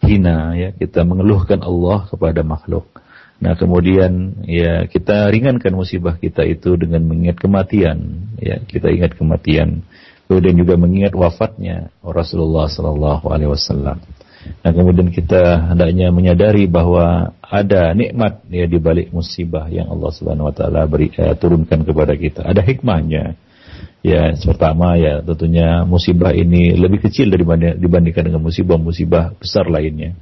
hina. Ya kita mengeluhkan Allah kepada makhluk Nah kemudian ya kita ringankan musibah kita itu dengan mengingat kematian. Ya kita ingat kematian. Kemudian juga mengingat wafatnya Rasulullah Sallallahu Alaihi Wasallam. Nah kemudian kita hendaknya menyadari bahwa ada nikmat ya di balik musibah yang Allah Subhanahu Wa Taala beri eh, turunkan kepada kita. Ada hikmahnya. Ya pertama ya tentunya musibah ini lebih kecil dibandingkan dengan musibah-musibah besar lainnya.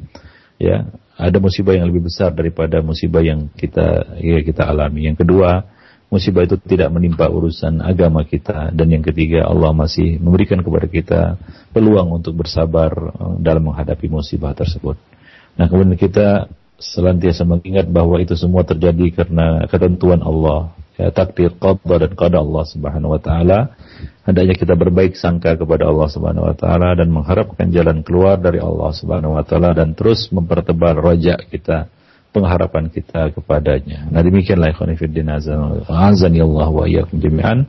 Ya ada musibah yang lebih besar daripada musibah yang kita ya, kita alami. Yang kedua, musibah itu tidak menimpa urusan agama kita dan yang ketiga Allah masih memberikan kepada kita peluang untuk bersabar eh, dalam menghadapi musibah tersebut. Nah, kemudian kita selantiasa mengingat bahwa itu semua terjadi karena ketentuan Allah, ya, takdir qadar dan qada Allah Subhanahu wa taala hendaknya kita berbaik sangka kepada Allah Subhanahu wa taala dan mengharapkan jalan keluar dari Allah Subhanahu wa taala dan terus mempertebal rojak kita pengharapan kita kepadanya. Nah demikianlah ikhwan fillah azani Allah wa iyyakum jami'an.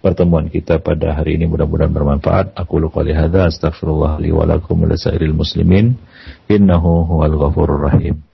Pertemuan kita pada hari ini mudah-mudahan bermanfaat. Aku qouli hadza astaghfirullah li wa lakum wa muslimin innahu huwal ghafurur rahim.